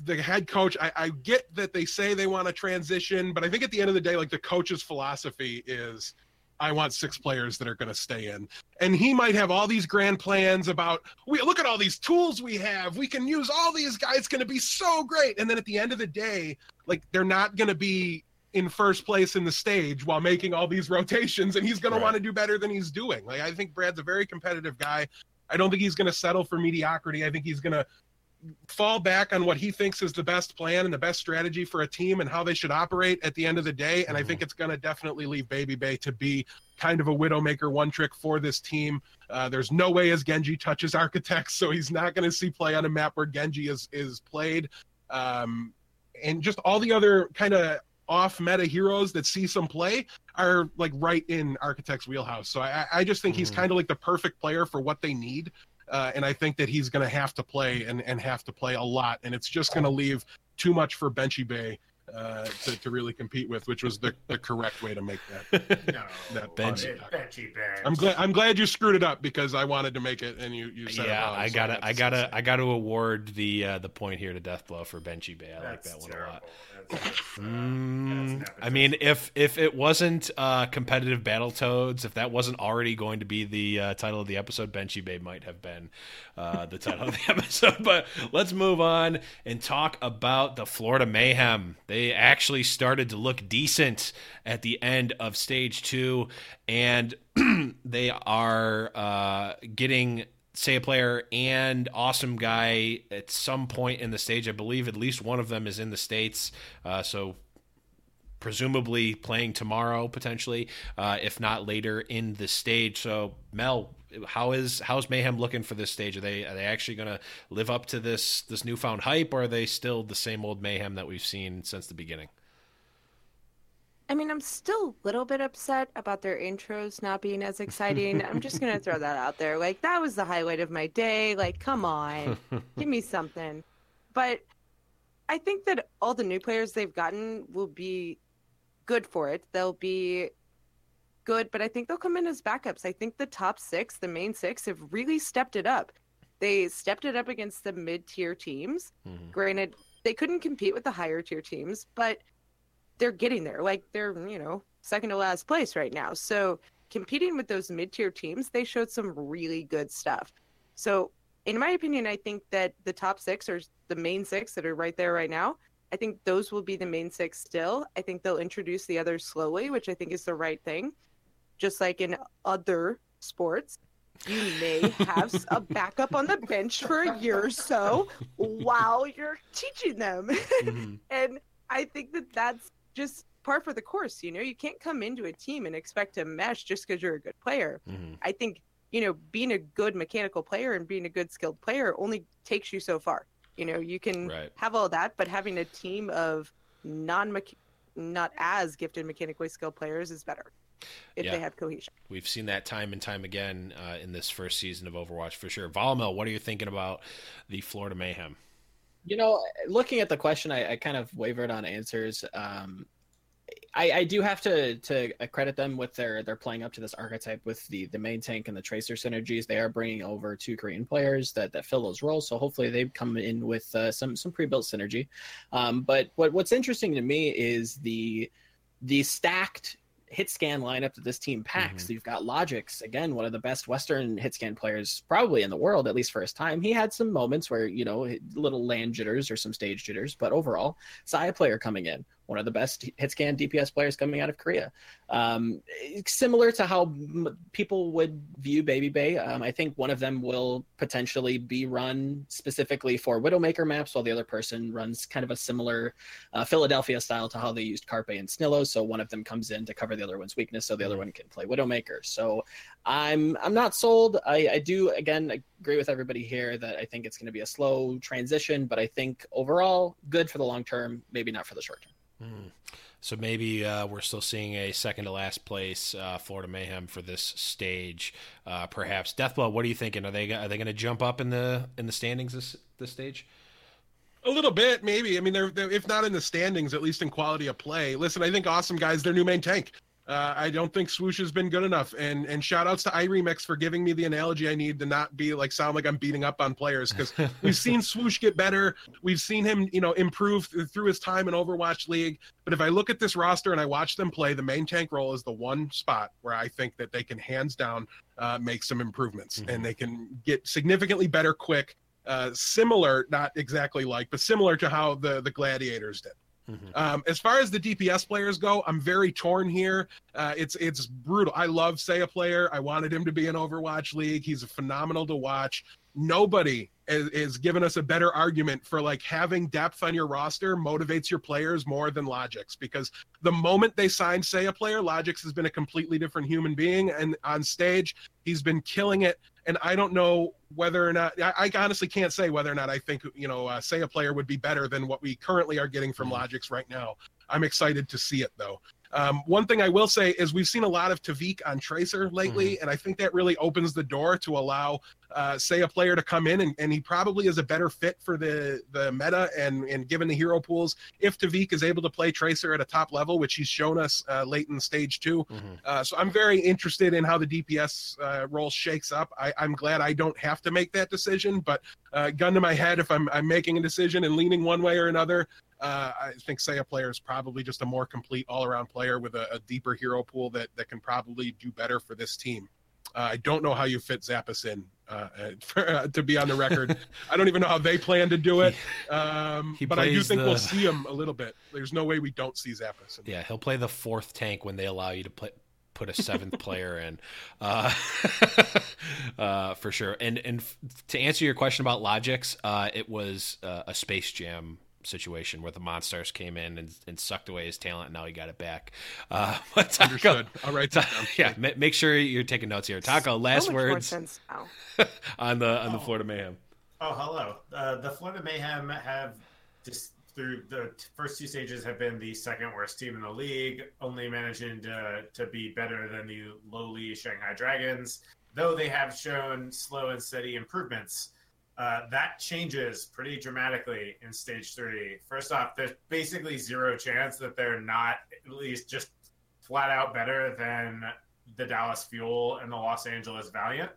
the head coach, I, I get that they say they want to transition, but I think at the end of the day, like the coach's philosophy is I want six players that are going to stay in. And he might have all these grand plans about we look at all these tools we have. We can use all these guys. It's going to be so great. And then at the end of the day like they're not going to be in first place in the stage while making all these rotations and he's going Right. to want to do better than he's doing. Like i think brad's a very competitive guy. I don't think he's going to settle for mediocrity. I think he's going to fall back on what he thinks is the best plan and the best strategy for a team and how they should operate at the end of the day and i think it's going to definitely leave baby bay to be kind of a widowmaker one trick for this team uh, there's no way as Genji touches architects, so he's not going to see play on a map where Genji is is played. Um, and just all the other kind of off meta heroes that see some play are like right in architect's wheelhouse. So I, I just think he's Mhm. kind of like the perfect player for what they need. Uh, and I think that he's going to have to play and, and have to play a lot. And it's just going to leave too much for Benchy Bay uh, to, to really compete with, which was the, the correct way to make that. No, That bench- it- benchy bench. I'm glad I'm glad you screwed it up because I wanted to make it and you you said it yeah, wrong, I so gotta, that's- I gotta, I gotta award the uh, the point here to Deathblow for Benchy Bay. I like that one terrible. a lot. Mm, I mean, if if it wasn't uh, competitive Battletoads, if that wasn't already going to be the uh, title of the episode, Benchy Bay might have been uh, the title of the episode. But let's move on and talk about the Florida Mayhem. They actually started to look decent at the end of stage two, and they are uh, getting Sayaplayer and Awesomeguy at some point in the stage. I believe at least one of them is in the states, uh, so presumably playing tomorrow potentially, uh, if not later in the stage. So Mel, how is how's Mayhem looking for this stage? Are they are they actually going to live up to this this newfound hype, or are they still the same old Mayhem that we've seen since the beginning? I mean, I'm still a little bit upset about their intros not being as exciting. I'm just gonna throw that out there. Like that was the highlight of my day. Like, come on, give me something. But I think that all the new players they've gotten will be good for it. They'll be good, but I think they'll come in as backups. I think the top six, the main six, have really stepped it up. They stepped it up against the mid-tier teams. Mhm. Granted, they couldn't compete with the higher tier teams, but they're getting there. Like they're, you know, second to last place right now. So competing with those mid tier teams, they showed some really good stuff. So in my opinion, I think that the top six or the main six that are right there right now, I think those will be the main six still. I think they'll introduce the others slowly, which I think is the right thing. Just like in other sports, you may have a backup on the bench for a year or so while you're teaching them. Mhm. and I think that that's just par for the course. You know, you can't come into a team and expect to mesh just because you're a good player. Mhm. I think you know being a good mechanical player and being a good skilled player only takes you so far. You know, you can Right. have all that, but having a team of non not as gifted mechanically skilled players is better if Yeah. they have cohesion. We've seen that time and time again uh, in this first season of Overwatch for sure. Volamel, what are you thinking about the Florida Mayhem? You know, looking at the question, I, I kind of wavered on answers. Um, I, I do have to to credit them with their they're playing up to this archetype with the the main tank and the tracer synergies. They are bringing over two Korean players that that fill those roles. So hopefully they come in with uh, some some pre built synergy. Um, but what what's interesting to me is the the stacked hit scan lineup that this team packs. Mm-hmm. You've got Logix, again, one of the best Western hit scan players probably in the world, at least for his time. He had some moments where, you know, little LAN jitters or some stage jitters, but overall, Sayaplayer coming in, one of the best hit scan DPS players coming out of Korea. Um, similar to how m- people would view Baby Bay, um, I think one of them will potentially be run specifically for Widowmaker maps, while the other person runs kind of a similar uh, Philadelphia style to how they used Carpe and Snillo. So one of them comes in to cover the other one's weakness, so the other one can play Widowmaker. So I'm I'm not sold. I, I do again agree with everybody here that I think it's going to be a slow transition, but I think overall good for the long term, maybe not for the short term. Hmm. So maybe uh, we're still seeing a second to last place uh, Florida Mayhem for this stage. Uh, perhaps Deathblow. What are you thinking? Are they are they going to jump up in the in the standings this this stage? A little bit, maybe. I mean, they're, they're if not in the standings, at least in quality of play. Listen, I think awesome guys. Their new main tank. Uh, I don't think CWoosH has been good enough. And and shout outs to iRemix for giving me the analogy I need to not be like sound like I'm beating up on players because we've seen CWoosH get better. We've seen him, you know, improve th- through his time in Overwatch League. But if I look at this roster and I watch them play, the main tank role is the one spot where I think that they can hands down uh, make some improvements Mhm. and they can get significantly better quick. Uh, similar, not exactly like, but similar to how the the gladiators did. Mhm. Um, as far as the DPS players go, I'm very torn here. Uh, it's it's brutal. I love Sayaplayer. I wanted him to be an Overwatch League. He's phenomenal to watch. Nobody is, is giving us a better argument for like having depth on your roster motivates your players more than Logix because the moment they signed Sayaplayer, Logix has been a completely different human being, and on stage he's been killing it. And I don't know whether or not I, I honestly can't say whether or not I think you know uh, Sayaplayer would be better than what we currently are getting from Logix right now. I'm excited to see it though. Um, one thing I will say is we've seen a lot of TviQ on Tracer lately, and I think that really opens the door to allow, uh, say, a player to come in, and, and he probably is a better fit for the the meta and and given the hero pools. If TviQ is able to play Tracer at a top level, which he's shown us uh, late in stage two, Mhm. uh, so I'm very interested in how the DPS uh, role shakes up. I, I'm glad I don't have to make that decision, but uh, gun to my head, if I'm, I'm making a decision and leaning one way or another, uh, I think Sayaplayer is probably just a more complete all-around player with a, a deeper hero pool that, that can probably do better for this team. Uh, I don't know how you fit Zappas in uh, uh, for, uh, to be on the record. I don't even know how they plan to do it, um, He but I do think the- we'll see him a little bit. There's no way we don't see Zappas. in Yeah, he'll play the fourth tank when they allow you to play, put a seventh player in, uh, uh, for sure. And and f- to answer your question about Logix, uh, it was uh, a Space Jam situation where the monsters came in and, and sucked away his talent, and now he got it back. Uh, but Taco, Understood. All right. Ta- yeah, ma- make sure you're taking notes here. Taco, last so words sense on the on the Oh. Florida Mayhem. Oh, hello. Uh, the Florida Mayhem have just through the first two stages have been the second worst team in the league, only managing to, to be better than the lowly Shanghai Dragons, though they have shown slow and steady improvements. Uh, that changes pretty dramatically in stage three. First off, there's basically zero chance that they're not at least just flat out better than the Dallas Fuel and the Los Angeles Valiant.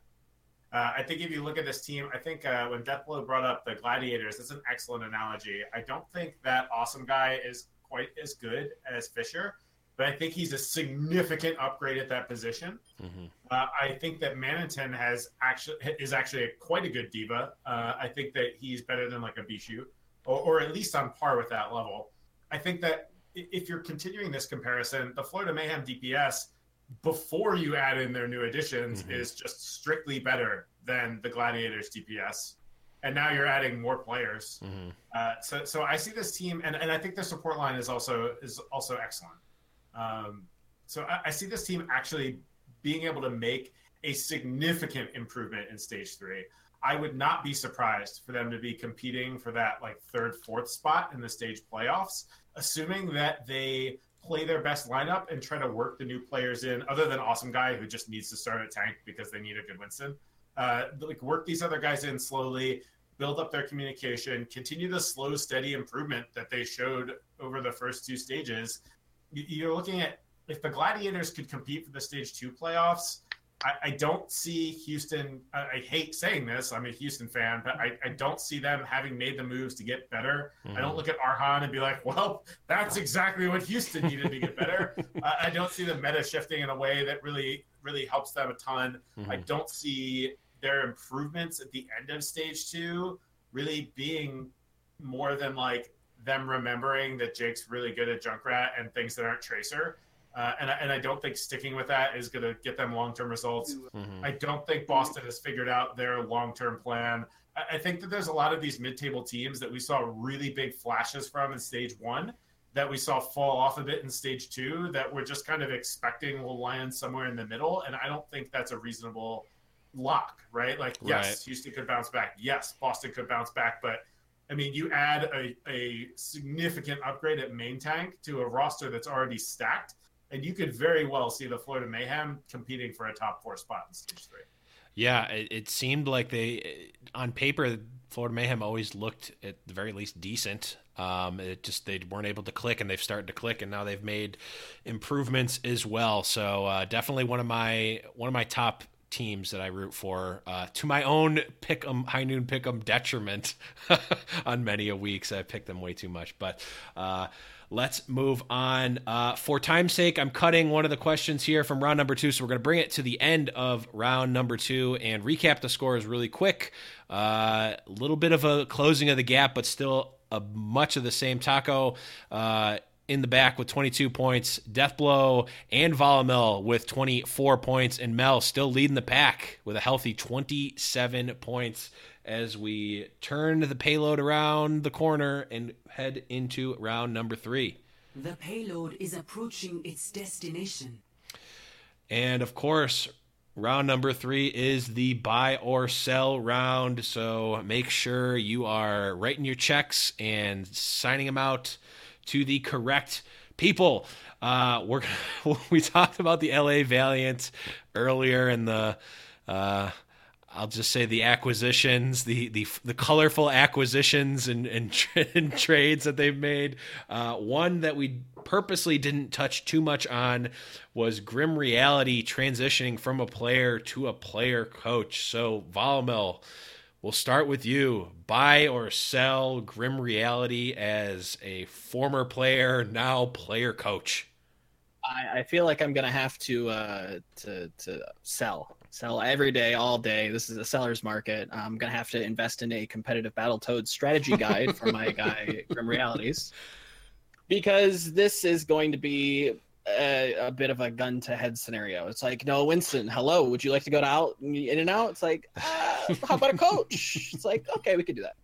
Uh, I think if you look at this team, I think uh, when Deathblow brought up the Gladiators, that's an excellent analogy. I don't think that Awesomeguy is quite as good as Fissure, but I think he's a significant upgrade at that position. Mhm. Uh, I think that Manneten has actually is actually a, quite a good D.Va. Uh, I think that he's better than like a Bischu, or, or at least on par with that level. I think that if you're continuing this comparison, the Florida Mayhem DPS before you add in their new additions Mhm. is just strictly better than the Gladiators DPS. And now you're adding more players. Mhm. Uh, so, so I see this team, and, and I think the support line is also is also excellent. Um, so I, I see this team actually being able to make a significant improvement in stage three. I would not be surprised for them to be competing for that like third, fourth spot in the stage playoffs, assuming that they play their best lineup and try to work the new players in, other than Awesomeguy who just needs to start a tank because they need a good Winston. Uh, like work these other guys in slowly, build up their communication, continue the slow, steady improvement that they showed over the first two stages. You're looking at if the Gladiators could compete for the stage two playoffs, I, I don't see Houston. I, I, hate saying this. I'm a Houston fan, but I, I, don't see them having made the moves to get better. Mm-hmm. I don't mm-hmm. look at Arhan and be like, well, that's exactly what Houston needed to get better. I don't see the meta shifting in a way that really, really helps them a ton. Mm-hmm. I don't see their improvements at the end of stage two really being more than like them remembering that Jake's really good at Junkrat and things that aren't Tracer. Uh, and, I, and I don't think sticking with that is going to get them long term results. Mm-hmm. I don't think Boston has figured out their long term plan. I, I think that there's a lot of these mid table teams that we saw really big flashes from in stage one that we saw fall off a bit in stage two that we're just kind of expecting will land somewhere in the middle. And I don't think that's a reasonable lock, right? Like, yes, right. Houston could bounce back. Yes, Boston could bounce back. But I mean, you add a, a significant upgrade at main tank to a roster that's already stacked and you could very well see the Florida Mayhem competing for a top four spot in stage three. Yeah, it, it seemed like they, on paper, Florida Mayhem always looked at the very least decent. Um, it just they weren't able to click, and they've started to click, and now they've made improvements as well. So uh, definitely one of my one of my top teams that I root for uh, to my own pick 'em high noon pick 'em detriment on many a weeks. I picked them way too much, but uh, let's move on. Uh, for time's sake, I'm cutting one of the questions here from round number two, so we're going to bring it to the end of round number two and recap the scores really quick. A uh, little bit of a closing of the gap, but still a much of the same taco. In the back with 22 points, Deathblow and Volamel with 24 points, and Mel still leading the pack with a healthy 27 points as we turn the payload around the corner and head into round number three. The payload is approaching its destination. And of course, round number three is the buy or sell round. So make sure you are writing your checks and signing them out to the correct people. Uh, we're we talked about the LA Valiant earlier in the uh, I'll just say the acquisitions, the the the colorful acquisitions and and, and trades that they've made. Uh, one that we purposely didn't touch too much on was Grim Reality transitioning from a player to a player coach. So Volamel, we'll start with you. Buy or sell Grim Reality as a former player, now player coach. I, I feel like I'm gonna have to uh, to to sell sell every day, all day. This is a seller's market. I'm gonna have to invest in a competitive Battletoads strategy guide for my guy Grim Realities, because this is going to be a, a, bit of a gun to head scenario. It's like, no, Winston, hello, would you like to go to out in and out? It's like, uh, how about a coach? it's like, okay, we could do that.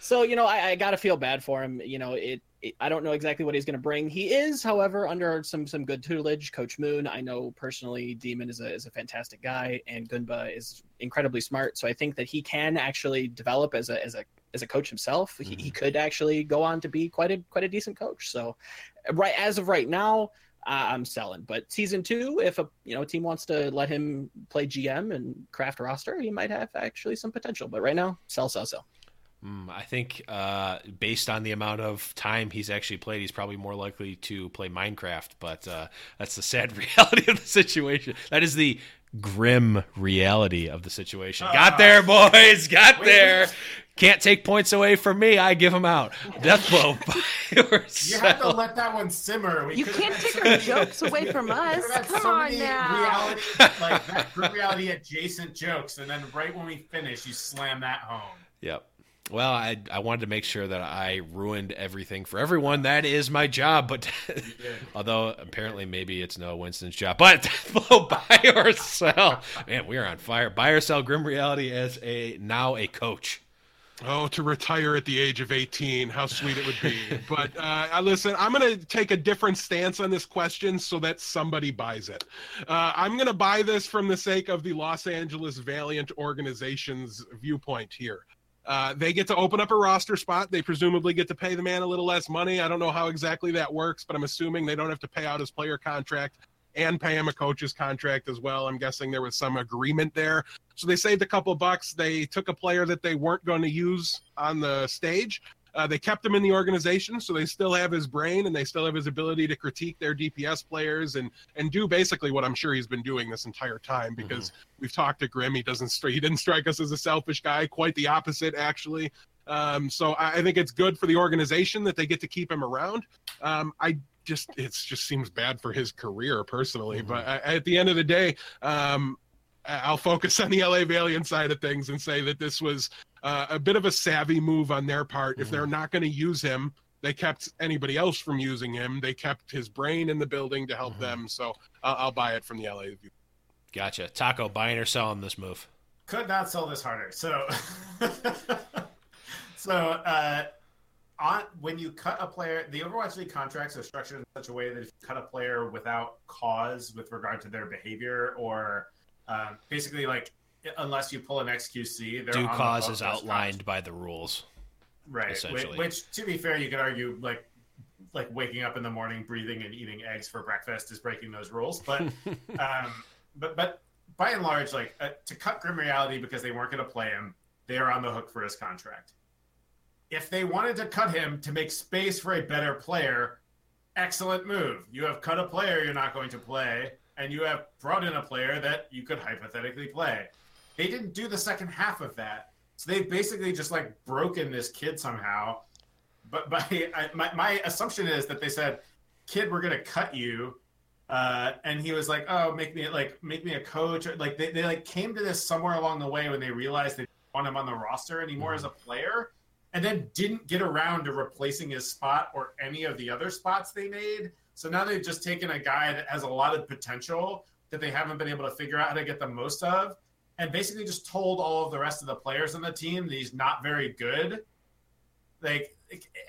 So you know, I, I gotta feel bad for him. You know, it I don't know exactly what he's going to bring. He is, however, under some some good tutelage. Coach Moon, I know personally, Demon is a is a fantastic guy, and Gunba is incredibly smart. So I think that he can actually develop as a as a as a coach himself. Mm-hmm. He, he mm-hmm. could actually go on to be quite a quite a decent coach. So, right as of right now, I'm selling. But season two, if a you know a team wants to let him play GM and craft a roster, he might have actually some potential. But right now, sell, sell, sell. Mm, I think uh, based on the amount of time he's actually played, he's probably more likely to play Minecraft. But uh, that's the sad reality of the situation. That is the grim reality of the situation. Uh, got there, boys. Got wait, there. Wait. Can't take points away from me. I give them out. Deathblow. you have to let that one simmer. We you can't take our jokes away from us. Come so on now. Reality, like that reality adjacent jokes, and then right when we finish, you slam that home. Yep. Well, I I wanted to make sure that I ruined everything for everyone. That is my job. But although apparently maybe it's no Winston's job. But buy or sell. Man, we are on fire. Buy or sell Grim Reality as a now a coach. Oh, to retire at the age of 18, how sweet it would be. but uh, listen, I'm going to take a different stance on this question so that somebody buys it. Uh, I'm going to buy this from the sake of the Los Angeles Valiant organization's viewpoint here. Uh, they get to open up a roster spot. They presumably get to pay the man a little less money. I don't know how exactly that works, but I'm assuming they don't have to pay out his player contract and pay him a coach's contract as well. I'm guessing there was some agreement there. So they saved a couple bucks. They took a player that they weren't going to use on the stage. Uh, they kept him in the organization, so they still have his brain and they still have his ability to critique their DPS players and and do basically what I'm sure he's been doing this entire time. Because mm-hmm. we've talked to Grim, he doesn't he didn't strike us as a selfish guy. Quite the opposite, actually. Um, so I, I, think it's good for the organization that they get to keep him around. Um, I just it just seems bad for his career personally. Mm-hmm. But at the end of the day, um, I'll focus on the LA Valiant side of things and say that this was uh, a bit of a savvy move on their part. Mm-hmm. If they're not going to use him, they kept anybody else from using him. They kept his brain in the building to help mm-hmm. them. So uh, I'll buy it from the LA view. Gotcha. Taco buying or selling this move? Could not sell this harder. So, so uh, on when you cut a player, the Overwatch League contracts are structured in such a way that if you cut a player without cause with regard to their behavior, or um, basically like unless you pull an XQC, due cause is outlined by the rules. Right. Essentially. Which, to be fair, you could argue like like waking up in the morning, breathing and eating eggs for breakfast is breaking those rules. But um, but but by and large, like uh, to cut Grim Reality because they weren't going to play him, they are on the hook for his contract if they wanted to cut him to make space for a better player, excellent move. You have cut a player you're not going to play, and you have brought in a player that you could hypothetically play. They didn't do the second half of that. So they've basically just like broken this kid somehow. But, but I, my, my assumption is that they said, kid, we're going to cut you. Uh, and he was like, "Oh, make me like make me a coach." Like they, they like came to this somewhere along the way when they realized they didn't want him on the roster anymore mm-hmm. as a player and then didn't get around to replacing his spot or any of the other spots they made. So now they've just taken a guy that has a lot of potential that they haven't been able to figure out how to get the most of, and basically just told all of the rest of the players on the team that he's not very good. Like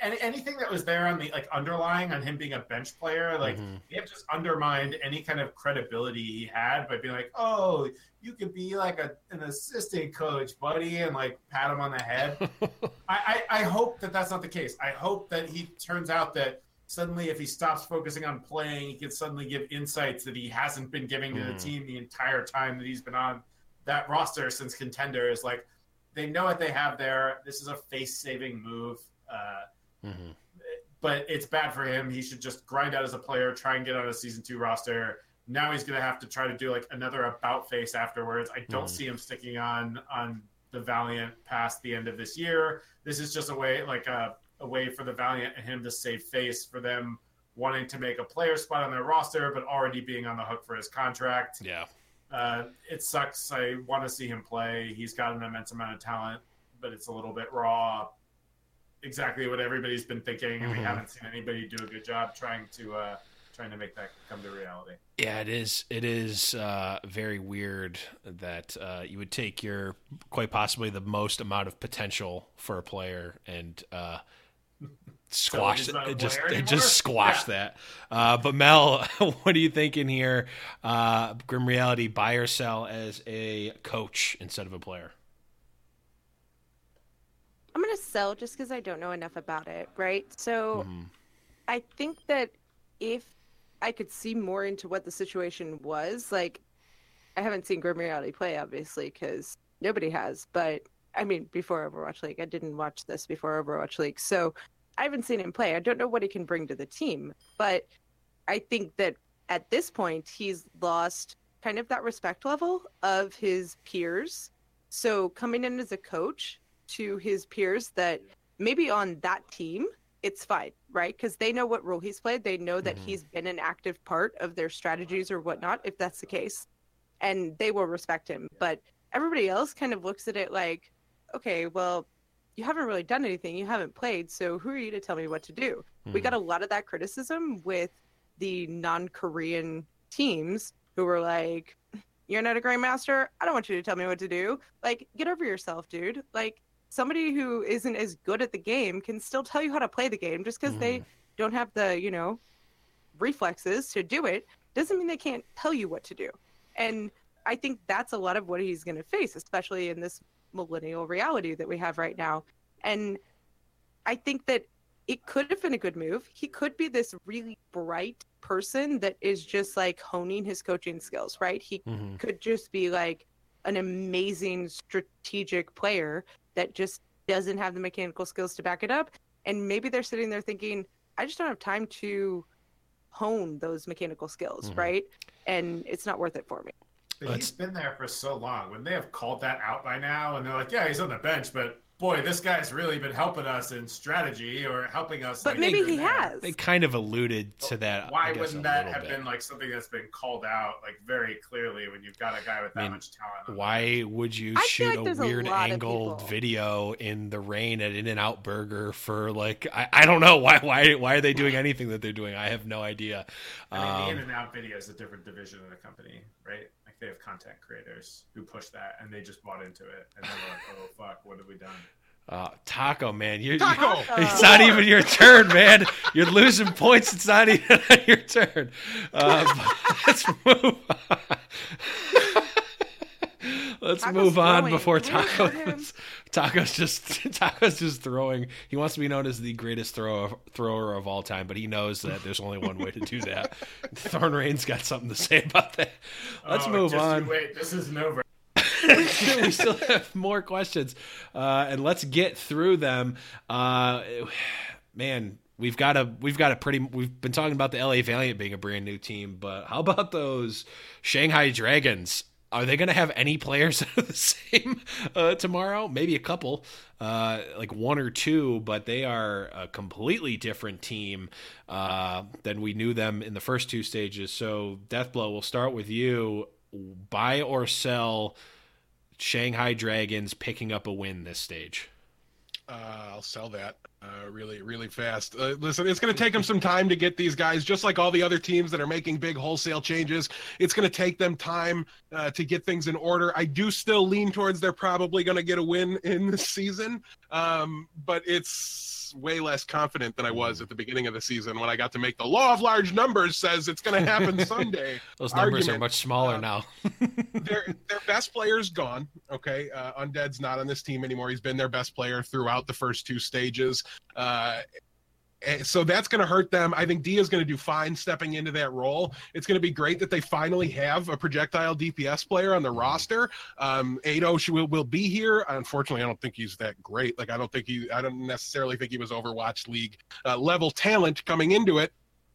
any, anything that was there on the like underlying on him being a bench player, like mm-hmm. they have just undermined any kind of credibility he had by being like, "Oh, you could be like a, an assistant coach, buddy," and like pat him on the head. I, I I hope that that's not the case. I hope that he turns out that suddenly, if he stops focusing on playing, he can suddenly give insights that he hasn't been giving to mm. the team the entire time that he's been on that roster since contenders. Like they know what they have there. This is a face saving move. Uh, Mm-hmm. But it's bad for him. He should just grind out as a player, try and get on a season two roster. Now he's going to have to try to do like another about face afterwards. I don't mm. see him sticking on on the Valiant past the end of this year. This is just a way like a, a way for the Valiant and him to save face for them wanting to make a player spot on their roster, but already being on the hook for his contract. Yeah. Uh, it sucks. I want to see him play. He's got an immense amount of talent, but it's a little bit raw exactly what everybody's been thinking, and mm-hmm. we haven't seen anybody do a good job trying to uh, trying to make that come to reality. Yeah, it is. It is uh, very weird that uh, you would take your quite possibly the most amount of potential for a player and uh, squash so it, just just squash yeah. that. Uh, but Mel, what are you thinking here? Uh, Grim Reality buy or sell as a coach instead of a player? I'm gonna sell just because I don't know enough about it, right? So mm-hmm. I think that if I could see more into what the situation was, like I haven't seen Grim Reality play, obviously, because nobody has. But I mean, before Overwatch League, I didn't watch this before Overwatch League, so I haven't seen him play. I don't know what he can bring to the team, but I think that at this point he's lost kind of that respect level of his peers. So coming in as a coach to his peers that maybe on that team it's fine, right? Because they know what role he's played. They know that mm-hmm. he's been an active part of their strategies or whatnot, if that's the case. And they will respect him. But everybody else kind of looks at it like, okay, well, you haven't really done anything. You haven't played. So who are you to tell me what to do? Mm-hmm. We got a lot of that criticism with the non Korean teams who were like, you're not a grandmaster. I don't want you to tell me what to do. Like, get over yourself, dude. Like, somebody who isn't as good at the game can still tell you how to play the game just because they don't have the you know reflexes to do it doesn't mean they can't tell you what to do and i think that's a lot of what he's going to face especially in this millennial reality that we have right now and i think that it could have been a good move he could be this really bright person that is just like honing his coaching skills right he Mhm. could just be like an amazing strategic player that just doesn't have the mechanical skills to back it up. And maybe they're sitting there thinking, I just don't have time to hone those mechanical skills, Mhm. right? And it's not worth it for me. But Let's- he's been there for so long. Wouldn't they have called that out by now? And they're like, yeah, he's on the bench, but boy, this guy's really been helping us in strategy or helping us. But like, maybe he there." has. They kind of alluded to that. I Why guess, wouldn't that have bit. been like something that's been called out like very clearly when you've got a guy with that I mean, much talent? Why would you I shoot like a there's a weird angled video in the rain at In and Out Burger for like I, I don't know why why why are they doing anything that they're doing? I have no idea. I mean, Um, the In and Out video is a different division of the company, right? Like they have content creators who push that, and they just bought into it, and they're like, "Oh fuck, what have we done?" uh, Taco man, you Taco! It's not even your turn, man. You're losing points. It's not even your turn. Uh, let's move on. Let's Taco's move on throwing. before Can we record him? Taco's Taco's just Taco's just throwing. He wants to be known as the greatest thrower thrower of all time, but he knows that there's only one way to do that. Thorn Rain's got something to say about that. Let's Oh, move just on. Wait, this isn't over. we still have more questions, uh, and let's get through them. Uh, man, we've got a we've got a pretty. We've been talking about the LA Valiant being a brand new team, but how about those Shanghai Dragons? Are they going to have any players the same uh, tomorrow? Maybe a couple, uh, like one or two, but they are a completely different team uh, than we knew them in the first two stages. So, Deathblow, we'll start with you. Buy or sell Shanghai Dragons picking up a win this stage. Uh, I'll sell that uh, really, really fast. Uh, listen, it's going to take them some time to get these guys, just like all the other teams that are making big wholesale changes. It's going to take them time uh, to get things in order. I do still lean towards they're probably going to get a win in this season, um, but it's way less confident than I was at the beginning of the season when I got to make the law of large numbers says it's going to happen Sunday. Those numbers are much smaller Uh, now. their their best player's gone. Okay, uh, Undead's not on this team anymore. He's been their best player throughout the first two stages. Uh, so that's going to hurt them. I think Diya's going to do fine stepping into that role. It's going to be great that they finally have a projectile DPS player on the roster. Um, Ado will, will be here. Unfortunately, I don't think he's that great. Like I don't think he. I don't necessarily think he was Overwatch League uh, level talent coming into it.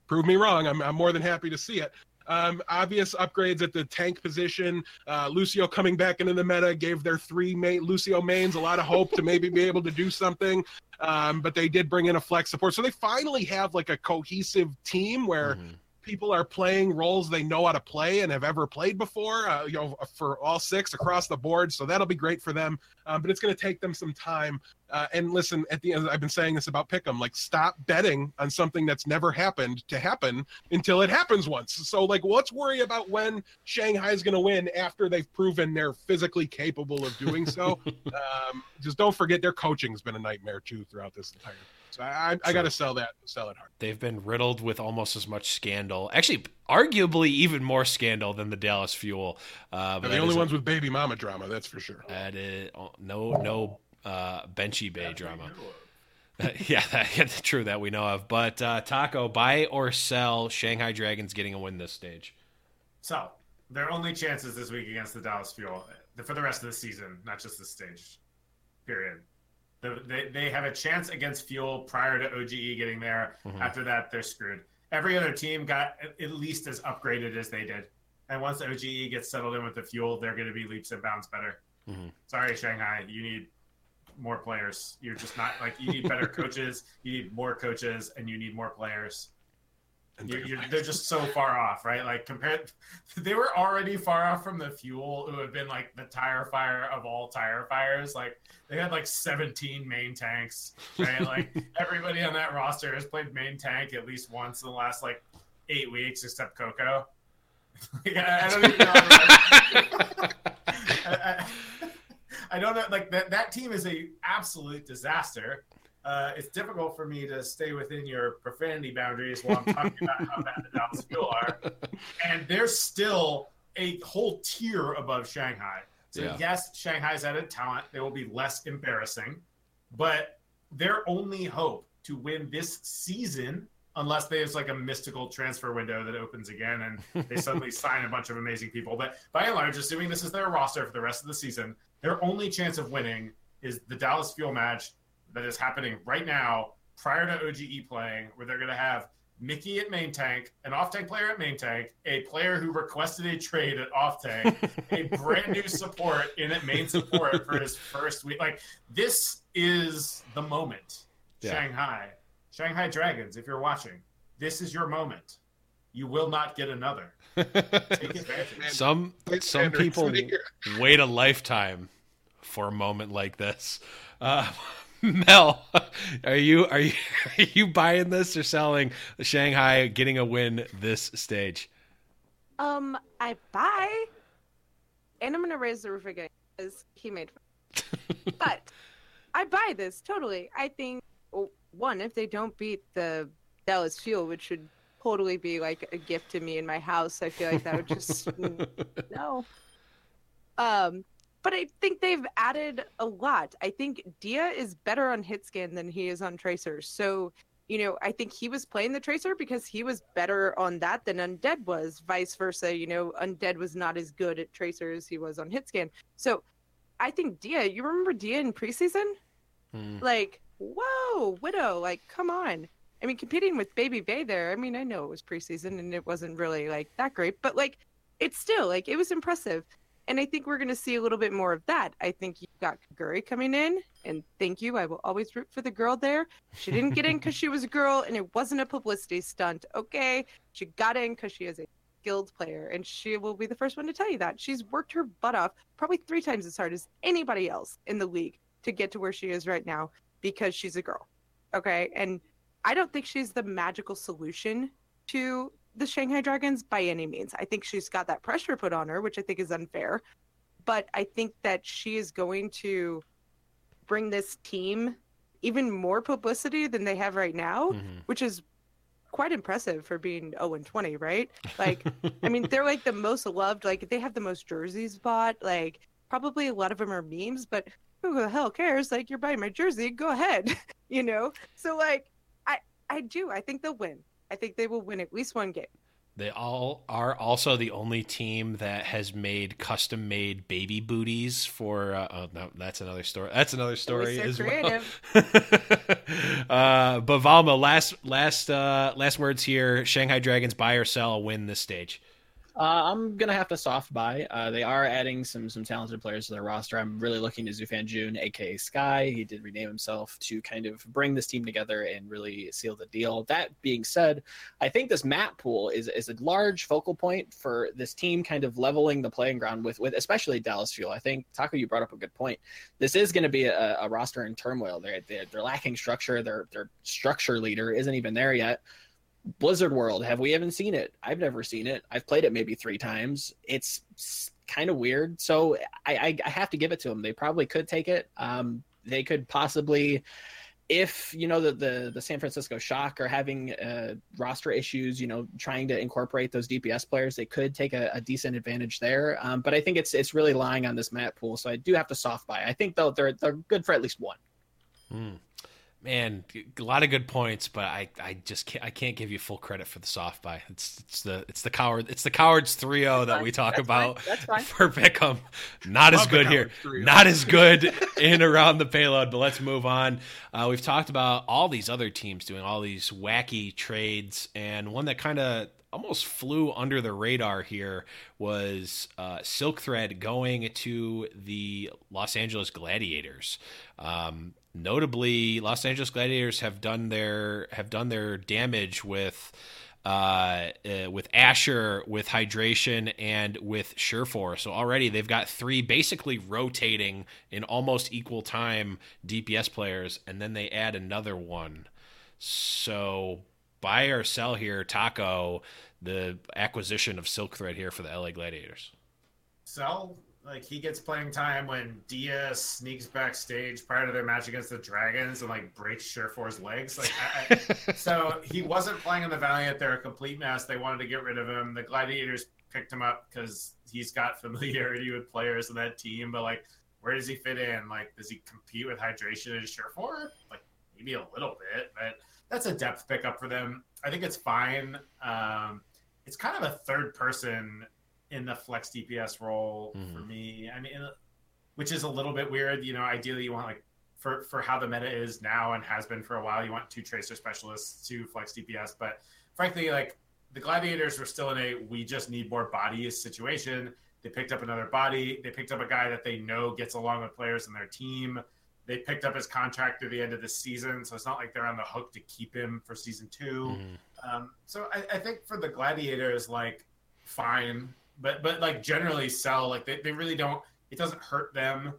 Prove me wrong. I'm, I'm more than happy to see it. Um, obvious upgrades at the tank position. Uh, Lucio coming back into the meta gave their three main Lucio mains a lot of hope to maybe be able to do something. Um, but they did bring in a flex support, so they finally have like a cohesive team where Mhm. People are playing roles they know how to play and have ever played before. Uh, you know, for all six across the board, so that'll be great for them. Um, but it's going to take them some time. Uh, and listen, at the end, I've been saying this about Pick'em. Like, stop betting on something that's never happened to happen until it happens once. So, like, let's worry about when Shanghai is going to win after they've proven they're physically capable of doing so. um, just don't forget their coaching's been a nightmare too throughout this entire. So I, I, I got to sell that, sell it hard. They've been riddled with almost as much scandal. Actually, arguably even more scandal than the Dallas Fuel. Uh, but They're the only is- ones with baby mama drama, that's for sure. That is no no uh, benchy bay drama. yeah, that, yeah, true that we know of. But uh, Taco, buy or sell Shanghai Dragons getting a win this stage. So their only chances this week against the Dallas Fuel for the rest of the season, not just this stage. Period. The, they, they have a chance against Fuel prior to OGE getting there. Mhm. After that, they're screwed. Every other team got at- least as upgraded as they did. And once OGE gets settled in with the Fuel, they're going to be leaps and bounds better. Mhm. Sorry, Shanghai. You need more players. You're just not like you need better coaches. You need more coaches, and you need more players. And You're, you're, they're just so far off, right? Like compared, they were already far off from the fuel, who have been like the tire fire of all tire fires. Like they had like 17 main tanks, right? like everybody on that roster has played main tank at least once in the last like eight weeks, except Cocco. like, I, I don't even know. I, I, I don't know. Like that, that team is a absolute disaster. Uh, it's difficult for me to stay within your profanity boundaries while I'm talking about how bad the Dallas Fuel are, and they're still a whole tier above Shanghai. So Yeah. yes, Shanghai's added talent; they will be less embarrassing, but their only hope to win this season, unless there's like a mystical transfer window that opens again and they suddenly sign a bunch of amazing people. But by and large, assuming this is their roster for the rest of the season, their only chance of winning is the Dallas Fuel match that is happening right now prior to OGE playing, where they're going to have Mickie at main tank, an off tank player at main tank, a player who requested a trade at off tank, a brand new support in at main support for his first week. Like, this is the moment. Yeah. Shanghai, Shanghai Dragons, if you're watching, this is your moment. You will not get another. Take some some people wait a lifetime for a moment like this. Uh, Mel, are you are you are you buying this or selling Shanghai getting a win this stage? Um, I buy, and I'm gonna raise the roof again because he made fun. but I buy this totally. I think one, if they don't beat the Dallas Fuel, which should totally be like a gift to me in my house, I feel like that would just no. Um, but I think they've added a lot. I think Diya is better on hit scan than he is on Tracer. So, you know, I think he was playing the Tracer because he was better on that than Undead was. Vice versa, you know, Undead was not as good at Tracer as he was on hit scan. So, I think Diya. You remember Diya in preseason? Hmm. Like, whoa, Widow! Like, come on. I mean, competing with Baby Bay there. I mean, I know it was preseason and it wasn't really like that great, but like, it's still like it was impressive. And I think we're going to see a little bit more of that. I think you've got Geguri coming in, and thank you. I will always root for the girl there. She didn't get in because she was a girl, and it wasn't a publicity stunt. Okay, she got in because she is a skilled player, and she will be the first one to tell you that. She's worked her butt off probably three times as hard as anybody else in the league to get to where she is right now because she's a girl. Okay, and I don't think she's the magical solution to the Shanghai Dragons by any means. I think she's got that pressure put on her, which I think is unfair. But I think that she is going to bring this team even more publicity than they have right now, Mhm. which is quite impressive for being 0 and 20, right? Like, I mean, they're like the most loved, like, they have the most jerseys bought. Like, probably a lot of them are memes, but who the hell cares? Like, you're buying my jersey, go ahead, you know? So, like, I, I do. I think they'll win. I think they will win at least one game. They all are also the only team that has made custom made baby booties for. Uh, oh no, that's another story. That's another story as creative. well. uh, but Volamel, last last uh, last words here. Shanghai Dragons buy or sell win this stage. Uh, I'm gonna have to soft buy. Uh, they are adding some some talented players to their roster. I'm really looking to Zufan June, aka Sky. He did rename himself to kind of bring this team together and really seal the deal. That being said, I think this map pool is is a large focal point for this team, kind of leveling the playing ground with with especially Dallas Fuel. I think Taco, you brought up a good point. This is going to be a, a roster in turmoil. They're, they're they're lacking structure. Their their structure leader isn't even there yet. Blizzard World, have we even seen it? I've never seen it. I've played it maybe three times. It's kind of weird. So I, I, I have to give it to them. They probably could take it. Um, they could possibly, if you know the the, the San Francisco Shock are having uh, roster issues, you know, trying to incorporate those DPS players, they could take a, a decent advantage there. Um, but I think it's it's really lying on this map pool. So I do have to soft buy. I think though they're they're good for at least one. Hmm. Man, a lot of good points, but I, I just can't I can't give you full credit for the soft buy. It's it's the it's the coward it's the cowards 3-0 that we talk That's fine. about That's fine. for Pick'em. Not as good here. 3-0. Not as good in around the payload, but let's move on. Uh, we've talked about all these other teams doing all these wacky trades, and one that kind of almost flew under the radar here was uh, Silkthread going to the Los Angeles Gladiators. Um, notably, Los Angeles Gladiators have done their have done their damage with uh, uh, with Asher, with Hydration, and with Surefour. So already they've got three basically rotating in almost equal time DPS players, and then they add another one. So buy or sell here, Taco, the acquisition of Silkthread here for the LA Gladiators. Sell. Like he gets playing time when Diya sneaks backstage prior to their match against the Dragons and like breaks Surefour's legs. Like, I, I, so he wasn't playing in the Valiant. They're a complete mess. They wanted to get rid of him. The Gladiators picked him up because he's got familiarity with players in that team. But like, where does he fit in? Like, does he compete with Hydration and Surefour? Like, maybe a little bit, but that's a depth pickup for them. I think it's fine. Um, it's kind of a third person in the flex DPS role mm-hmm. for me. I mean, which is a little bit weird. You know, ideally you want like for for how the meta is now and has been for a while, you want two tracer specialists to flex DPS. But frankly, like the gladiators were still in a we just need more bodies situation. They picked up another body. They picked up a guy that they know gets along with players in their team. They picked up his contract through the end of the season, so it's not like they're on the hook to keep him for season 2 mm-hmm. um, so I, I think for the gladiators, like fine but but like generally sell like they, they really don't it doesn't hurt them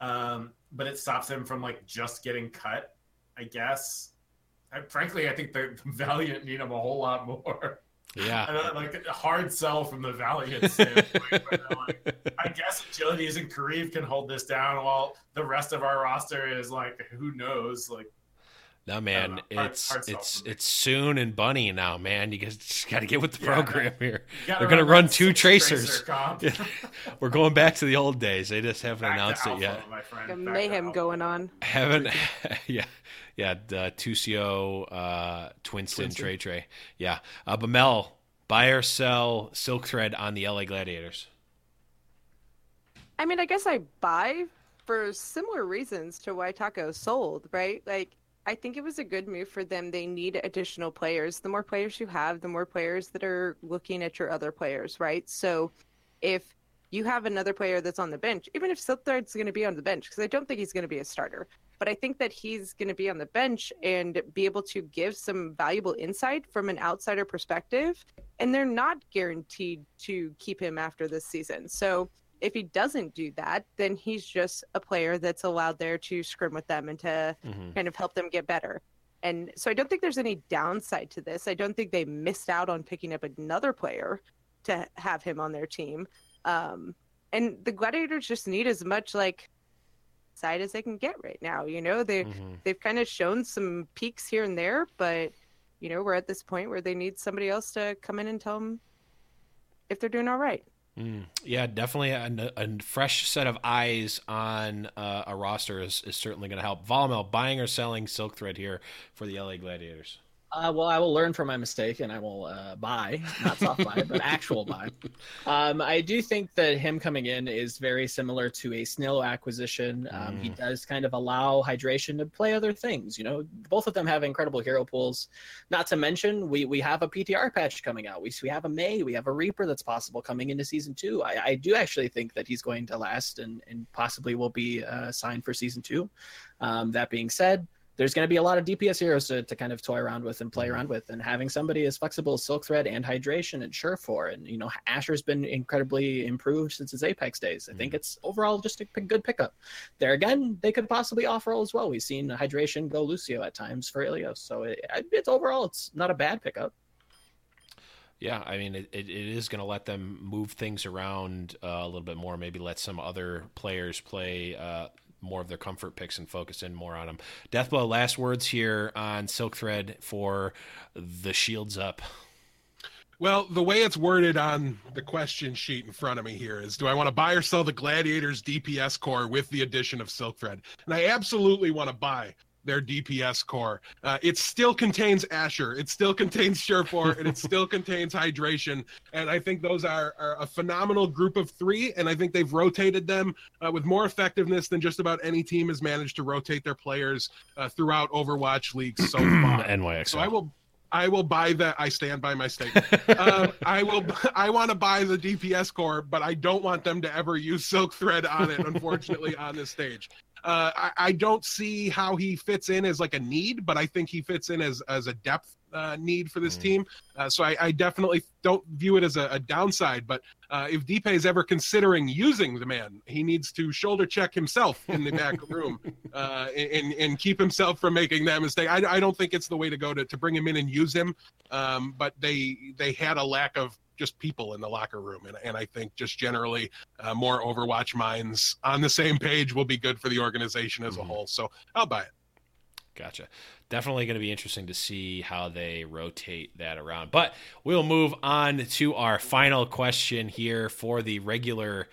um but it stops them from like just getting cut i guess. I, frankly i think the valiant need them a whole lot more. Yeah. Like a hard sell from the valiant standpoint like, i guess agilities and KariV can hold this down while the rest of our roster is like who knows like no man, it's hard, hard it's it's soon and Bunny now, man. You just got to get with the yeah, program here. They're going to run two tracers. Tracer We're going back to the old days. They just haven't back announced it yet. Like mayhem going on. Haven't, yeah, yeah. The Tucio, uh, Twinston, Trey Trey, yeah. Uh, but Mel, buy or sell Silkthread on the LA Gladiators. I mean, I guess I buy for similar reasons to why Taco sold, right? Like I think it was a good move for them. They need additional players. The more players you have, the more players that are looking at your other players, right? So if you have another player that's on the bench, even if Silkthread's going to be on the bench, because I don't think he's going to be a starter, but I think that he's going to be on the bench and be able to give some valuable insight from an outsider perspective. And they're not guaranteed to keep him after this season. So if he doesn't do that, then he's just a player that's allowed there to scrim with them and to mm-hmm. kind of help them get better. And so I don't think there's any downside to this. I don't think they missed out on picking up another player to have him on their team. Um, and the Gladiators just need as much like side as they can get right now. You know, they mm-hmm. they've kind of shown some peaks here and there, but you know, we're at this point where they need somebody else to come in and tell them if they're doing all right. Mm, yeah, definitely a, a, fresh set of eyes on uh, a roster is, is certainly going to help. Volamel buying or selling Silkthread here for the LA Gladiators. Uh, well, I will learn from my mistake and I will uh, buy, not soft buy, but actual buy. Um, I do think that him coming in is very similar to a Snil acquisition. Um, mm. He does kind of allow Hydration to play other things. You know, both of them have incredible hero pools. Not to mention, we we have a PTR patch coming out. We we have a Mei, we have a Reaper that's possible coming into season two. I, I do actually think that he's going to last and and possibly will be uh, signed for season two. Um, that being said there's going to be a lot of DPS heroes to, to kind of toy around with and play around with. And having somebody as flexible as Silkthread and Hydration and Surefour, and you know, Asher's been incredibly improved since his Apex days. I mm-hmm. think it's overall just a good pickup. There again, they could possibly offer as well. We've seen Hydration go Lucio at times for Ilios, so it, it's overall it's not a bad pickup. Yeah, I mean, it, it is going to let them move things around uh, a little bit more. Maybe let some other players play uh, more of their comfort picks and focus in more on them. Deathblow, last words here on Silkthread for the shields up. Well, the way it's worded on the question sheet in front of me here is do I want to buy or sell the Gladiators DPS core with the addition of Silkthread? And I absolutely want to buy their DPS core. Uh, it still contains Asher, it still contains Surefour, and it still contains Hydration. And I think those are, are, a phenomenal group of three. And I think they've rotated them uh, with more effectiveness than just about any team has managed to rotate their players uh, throughout Overwatch leagues so far. NYX. So I will. I will buy that. I stand by my statement. um, I will. I want to buy the DPS core, but I don't want them to ever use Silkthread on it. Unfortunately, on this stage. Uh, I, I, don't see how he fits in as like a need, but I think he fits in as as a depth uh, need for this mm. team. Uh, so I, I, definitely don't view it as a, a downside. But uh, if Deep is ever considering using the man, he needs to shoulder check himself in the back room uh, and, and keep himself from making that mistake. I, I don't think it's the way to go to, to bring him in and use him. Um, but they they had a lack of just people in the locker room, and and I think just generally uh, more Overwatch minds on the same page will be good for the organization as a Mhm. whole. So I'll buy it. Gotcha. Definitely going to be interesting to see how they rotate that around. But we'll move on to our final question here for the regular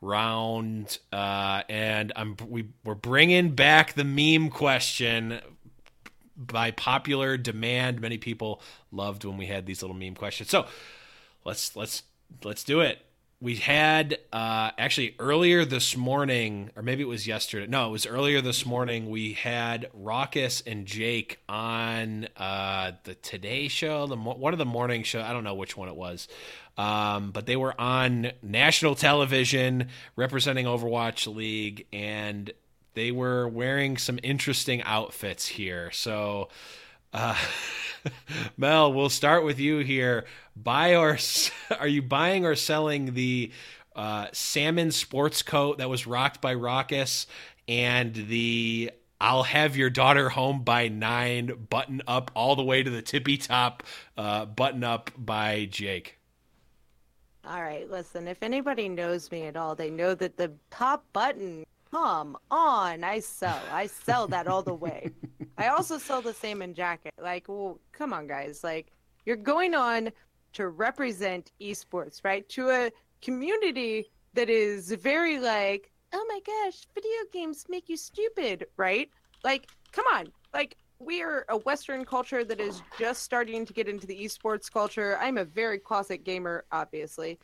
round, uh, and I'm we we're bringing back the meme question by popular demand. Many people loved when we had these little meme questions. So let's let's let's do it. We had uh, actually earlier this morning, or maybe it was yesterday. No, it was earlier this morning. We had Rawkus and Jake on uh, the Today Show, the one of the morning show. I don't know which one it was, um, but they were on national television representing Overwatch League, and they were wearing some interesting outfits here. So, uh, Mel, we'll start with you here. Buy or are you buying or selling the uh, salmon sports coat that was rocked by Rawkus and the "I'll have your daughter home by nine button up all the way to the tippy top uh, button up by Jake? All right, listen, if anybody knows me at all, they know that the top button, come on, I sell. I sell that all the way. I also sell the salmon jacket. Like, well, come on, guys. Like, you're going on to represent esports, right? To a community that is very like, oh my gosh, video games make you stupid, right? Like, come on. Like, we are a Western culture that is just starting to get into the esports culture. I'm a very closet gamer, obviously.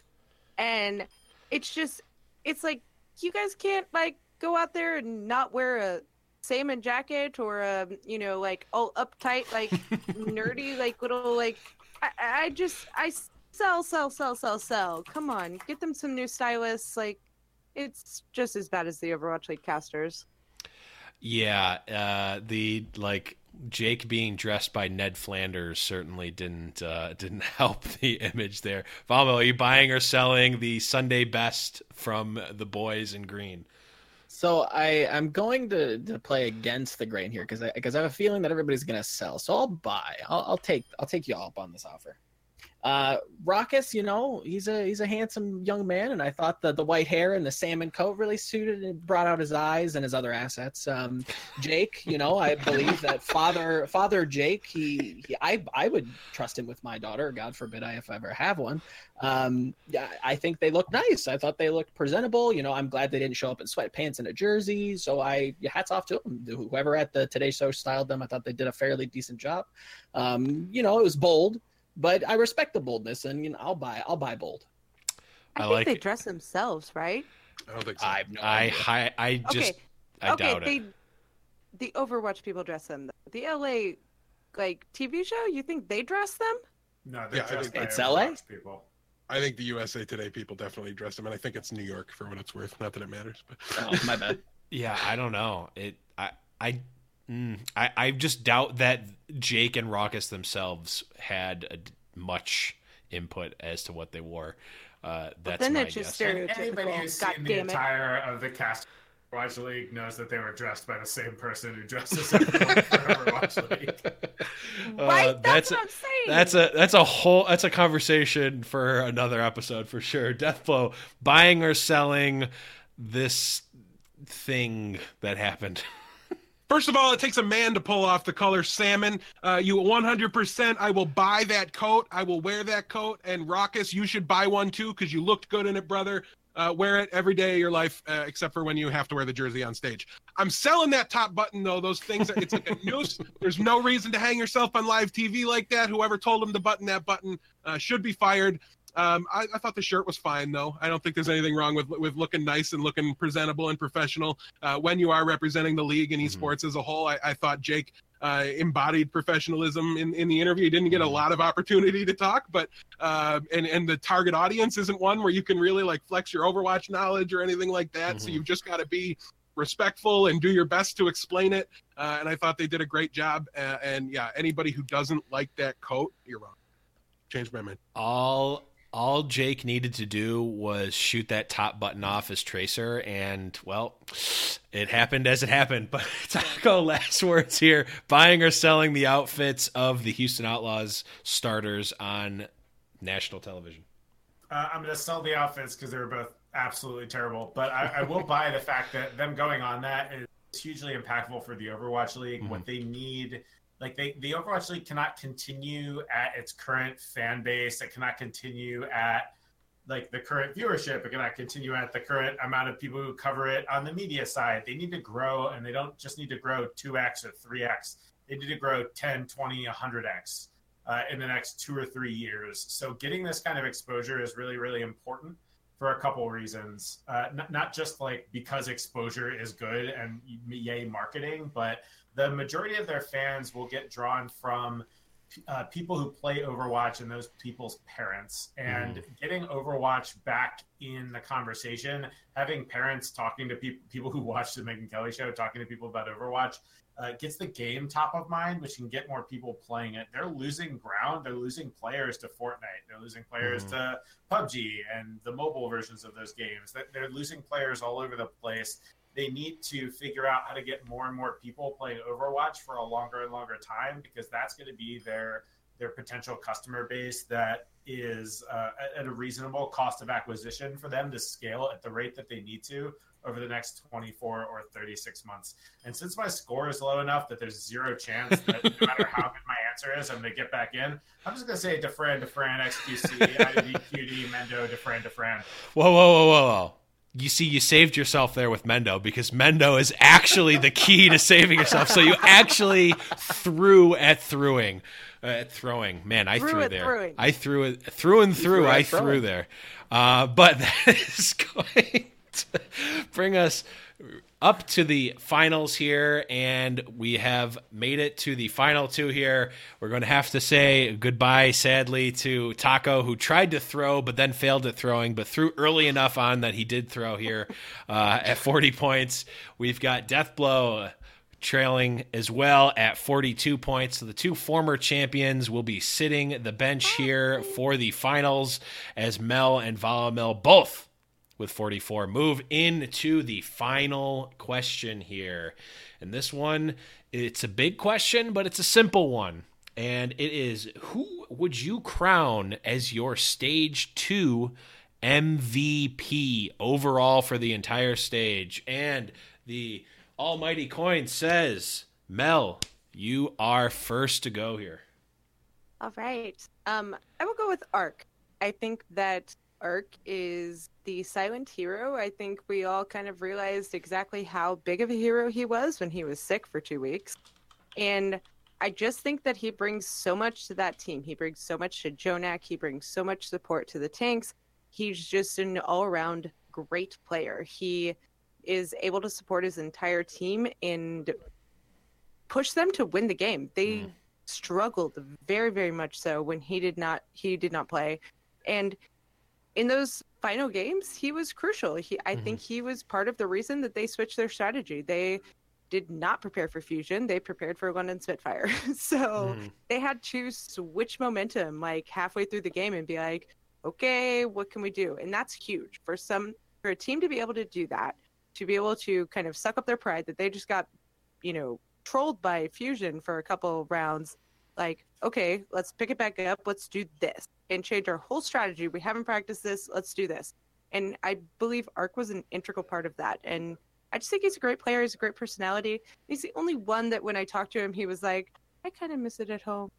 And it's just, it's like, you guys can't, like, go out there and not wear a salmon jacket or a, you know, like, all uptight, like, nerdy, like, little, like, I, I just, I sell, sell, sell, sell, sell. Come on, get them some new stylists. Like, it's just as bad as the Overwatch League casters. Yeah, uh, the like Jake being dressed by Ned Flanders certainly didn't uh, didn't help the image there. Vamo, are you buying or selling the Sunday best from the boys in green? So I I'm going to, to play against the grain here because I because I have a feeling that everybody's gonna sell. So I'll buy. I'll, I'll take I'll take you all up on this offer. Uh, you know, he's a he's a handsome young man, and I thought that the white hair and the salmon coat really suited and brought out his eyes and his other assets. Um, Jake, you know, I believe that father father Jake, he, he I I would trust him with my daughter. God forbid I if I ever have one. Um, I think they look nice. I thought they looked presentable. You know, I'm glad they didn't show up in sweatpants and a jersey. So I hats off to them. Whoever at the Today Show styled them, I thought they did a fairly decent job. Um, you know, it was bold, but I respect the boldness, and you know, I'll buy I'll buy bold. I, I think like they it. dress themselves, right? I don't think so. I have no I idea. hi, I just okay, I okay, doubt they, it. the Overwatch people dress them. The LA, like TV show, you think they dress them? No, they're Yeah, I by It's LA? People. I think the USA Today people definitely dress them, and I think it's New York for what it's worth. Not that it matters, but Oh, my bad. Yeah, I don't know. It I I mm, I, I just doubt that Jake and Rawkus themselves had a d much input as to what they wore. Uh, that's then my it's just guess. stereotypical. Anybody who's God seen the damn it. entire of the cast of Overwatch League knows that they were dressed by the same person who dresses everyone for Overwatch League. right? Uh, That's, that's what I'm saying. That's a that's a whole that's a conversation for another episode for sure. Deathblow buying or selling this thing that happened. First of all, it takes a man to pull off the color salmon. Uh, you 100%. I will buy that coat. I will wear that coat. And Rawkus, you should buy one too because you looked good in it, brother. Uh, wear it every day of your life, uh, except for when you have to wear the jersey on stage. I'm selling that top button though. Those things, it's like a noose. There's no reason to hang yourself on live TV like that. Whoever told him to button that button uh, should be fired. Um, I, I thought the shirt was fine though. I don't think there's anything wrong with with looking nice and looking presentable and professional uh, when you are representing the league and Mhm. esports as a whole. I, I thought Jake uh, embodied professionalism in, in the interview. He didn't get a Mhm. lot of opportunity to talk, but uh, and and the target audience isn't one where you can really like flex your Overwatch knowledge or anything like that. So Mhm. you've just got to be respectful and do your best to explain it. Uh, and I thought they did a great job. Uh, and yeah, anybody who doesn't like that coat, you're wrong. Change my mind. all all Jake needed to do was shoot that top button off as Tracer, and well, it happened as it happened. But Taco, last words here: buying or selling the outfits of the Houston Outlaws starters on national television. Uh, I'm going to sell the outfits because they're both absolutely terrible. But I, I will buy the fact that them going on that is hugely impactful for the Overwatch League. Mhm. What they need, like they, the Overwatch League cannot continue at its current fan base. It cannot continue at like the current viewership. It cannot continue at the current amount of people who cover it on the media side. They need to grow, and they don't just need to grow 2x or 3x. They need to grow 10, 20, 100x uh, in the next two or three years. So getting this kind of exposure is really, really important for a couple reasons. Uh, not, not just like because exposure is good and yay marketing, but the majority of their fans will get drawn from uh, people who play Overwatch and those people's parents. And getting Overwatch back in the conversation, having parents talking to people, people who watch the Megyn Kelly show, talking to people about Overwatch, uh, gets the game top of mind, which can get more people playing it. They're losing ground. They're losing players to Fortnite. They're losing players Mhm. to PUBG and the mobile versions of those games. They're losing players all over the place. They need to figure out how to get more and more people playing Overwatch for a longer and longer time because that's going to be their their potential customer base that is uh, at a reasonable cost of acquisition for them to scale at the rate that they need to over the next 24 or 36 months. And since my score is low enough that there's zero chance that no matter how good my answer is, I'm going to get back in, I'm just going to say Dafran, Dafran, XQC, IDD, QD, Mendo, Dafran, Dafran. Whoa, whoa, whoa, whoa, whoa. You see, you saved yourself there with Mendo because Mendo is actually the key to saving yourself. So you actually threw at throwing. Uh, at throwing. Man, I Threw threw there. throwing. I threw it through and through. threw I threw throwing. there. Uh, but that is going to bring us up to the finals here, and we have made it to the final two here. We're going to have to say goodbye, sadly, to Taco, who tried to throw but then failed at throwing, but threw early enough on that he did throw here uh, at 40 points. We've got Deathblow trailing as well at 42 points. So the two former champions will be sitting the bench here for the finals as Mel and Volamel both with 44 move into the final question here. And this one, it's a big question, but it's a simple one. And it is who would you crown as your stage 2 MVP overall for the entire stage? And the almighty coin says, "Mel, you are first to go here." All right. Um, I will go with Ark. I think that Ark is the silent hero. I think we all kind of realized exactly how big of a hero he was when he was sick for two weeks. And I just think that he brings so much to that team. He brings so much to Jonak. He brings so much support to the tanks. He's just an all around great player. He is able to support his entire team and push them to win the game. They Mm. struggled very, very much so when he did not he did not play. And in those final games, he was crucial. He I Mhm. think he was part of the reason that they switched their strategy. They did not prepare for fusion. They prepared for London Spitfire. so Mhm. they had to switch momentum like halfway through the game and be like, okay, what can we do? And that's huge for some for a team to be able to do that, to be able to kind of suck up their pride that they just got, you know, trolled by fusion for a couple rounds. Like, okay, let's pick it back up. Let's do this and change our whole strategy. We haven't practiced this. Let's do this. And I believe ArK was an integral part of that. And I just think he's a great player. He's a great personality. He's the only one that when I talked to him, he was like, I kind of miss it at home.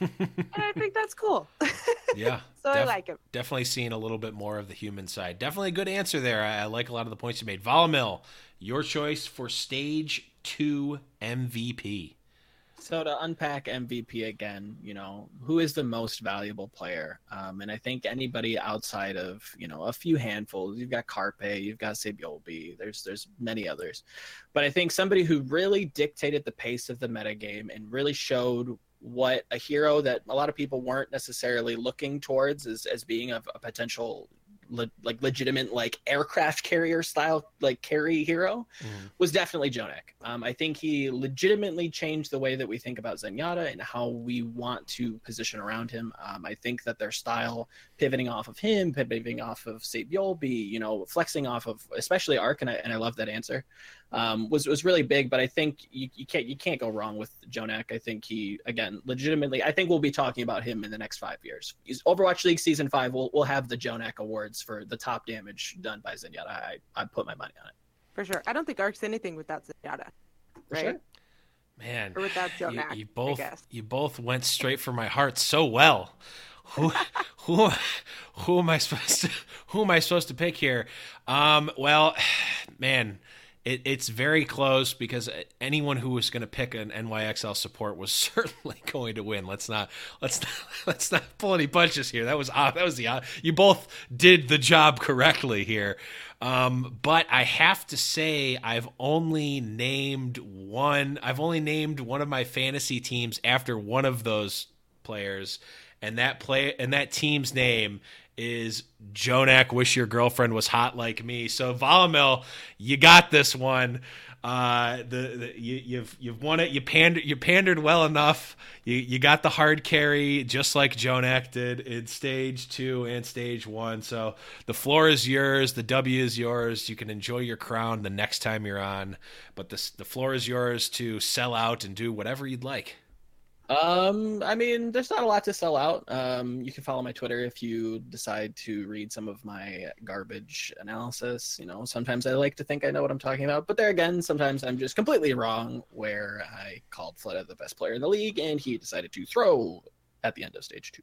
and I think that's cool. yeah. so I like him. definitely seeing a little bit more of the human side. Definitely a good answer there. I, I like a lot of the points you made. Volamel, your choice for stage two MVP. So to unpack MVP again, you know, who is the most valuable player? Um, and I think anybody outside of, you know, a few handfuls. You've got Carpe, you've got Saebyeolbe. There's there's many others, but I think somebody who really dictated the pace of the metagame and really showed what a hero that a lot of people weren't necessarily looking towards as, as being a, a potential le- like legitimate like aircraft carrier style like carry hero Mhm. was definitely Jonak. Um, I think he legitimately changed the way that we think about Zenyatta and how we want to position around him. Um, I think that their style, pivoting off of him, pivoting off of Saebyeolbe, you know, flexing off of especially ArK, and I, and I love that answer, um, was was really big. But I think you, you can't you can't go wrong with Jonak. I think he again legitimately. I think we'll be talking about him in the next five years. He's, Overwatch League season five. We'll we'll have the Jonak awards for the top damage done by Zenyatta. I I put my money on it. For sure. I don't think ArK's anything without Zenyatta. For Right? sure. Man, Or without you, Jonak, you I both guess. you both went straight for my heart so well. Who who who am I supposed to who am I supposed to pick here? Um, well, man, it, it's very close because anyone who was going to pick an NYXL support was certainly going to win. Let's not let's not, let's not pull any punches here. That was. That was the. You both did the job correctly here. Um, but I have to say, I've only named one. I've only named one of my fantasy teams after one of those players, and that play and that team's name is Jonak. Wish your girlfriend was hot like me. So Volamel, you got this one. Uh, the, the you, you've you've won it. You pandered you pandered well enough. You you got the hard carry just like Jonak did in stage two and stage one. So the floor is yours. The W is yours. You can enjoy your crown the next time you're on. But the the floor is yours to sell out and do whatever you'd like. Um, I mean, there's not a lot to sell out. Um, you can follow my Twitter if you decide to read some of my garbage analysis. You know, sometimes I like to think I know what I'm talking about, but there again, sometimes I'm just completely wrong. Where I called Fleta the best player in the league, and he decided to throw at the end of stage two.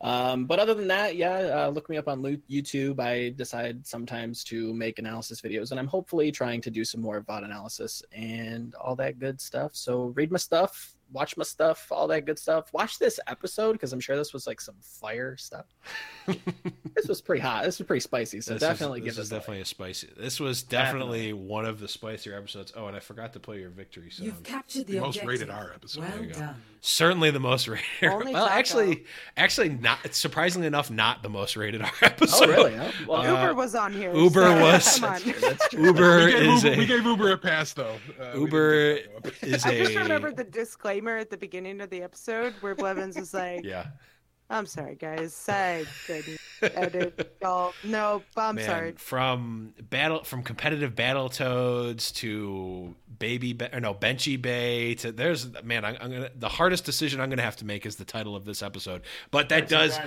Um, but other than that, yeah, uh, look me up on YouTube. I decide sometimes to make analysis videos, and I'm hopefully trying to do some more VOD analysis and all that good stuff. So read my stuff, watch my stuff, all that good stuff. Watch this episode because I'm sure this was like some fire stuff. this was pretty hot. This was pretty spicy. So This definitely is, give this is this a definitely a spicy. This was definitely, one of the spicier episodes. Oh, and I forgot to play your victory sound. You've captured the, The most rated R episode. Well There you go. done. Certainly the most rated. Only well, Taco. actually, actually not. Surprisingly enough, not the most rated R episode. Oh really? Huh? Well, Uh, Uber was on here. Uber so was- Come on. that's true. That's true. Uber we, gave is Uber, we a gave Uber a pass though. Uh, Uber didn't give Taco a pass. is I just a remember the disclaimer at the beginning of the episode where Blevins was like, yeah. I'm sorry, guys. I couldn't edit y'all. No, I'm Man, sorry. from battle from competitive battle toads to baby Be- or no benchy bay to there's man I'm, I'm gonna the hardest decision I'm gonna have to make is the title of this episode but that does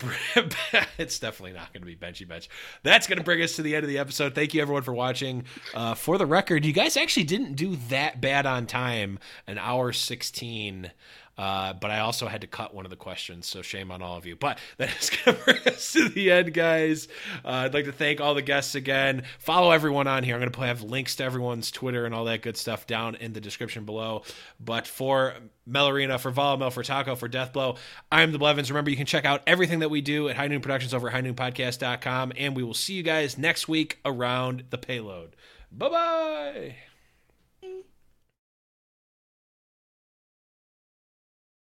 it's definitely not going to be benchy bench. That's going to bring us to the end of the episode. Thank you everyone for watching. Uh, for the record, you guys actually didn't do that bad on time, an hour sixteen. Uh, but I also had to cut one of the questions, so shame on all of you. But that is going to bring us to the end, guys. Uh, I'd like to thank all the guests again. Follow everyone on here. I'm going to have links to everyone's Twitter and all that good stuff down in the description below. But for Melarina, for Volamel, for Taco, for Deathblow, I'm the Blevins. Remember, you can check out everything that we do at High Noon Productions over at highnoonpodcast.com. And we will see you guys next week around the payload. Bye bye.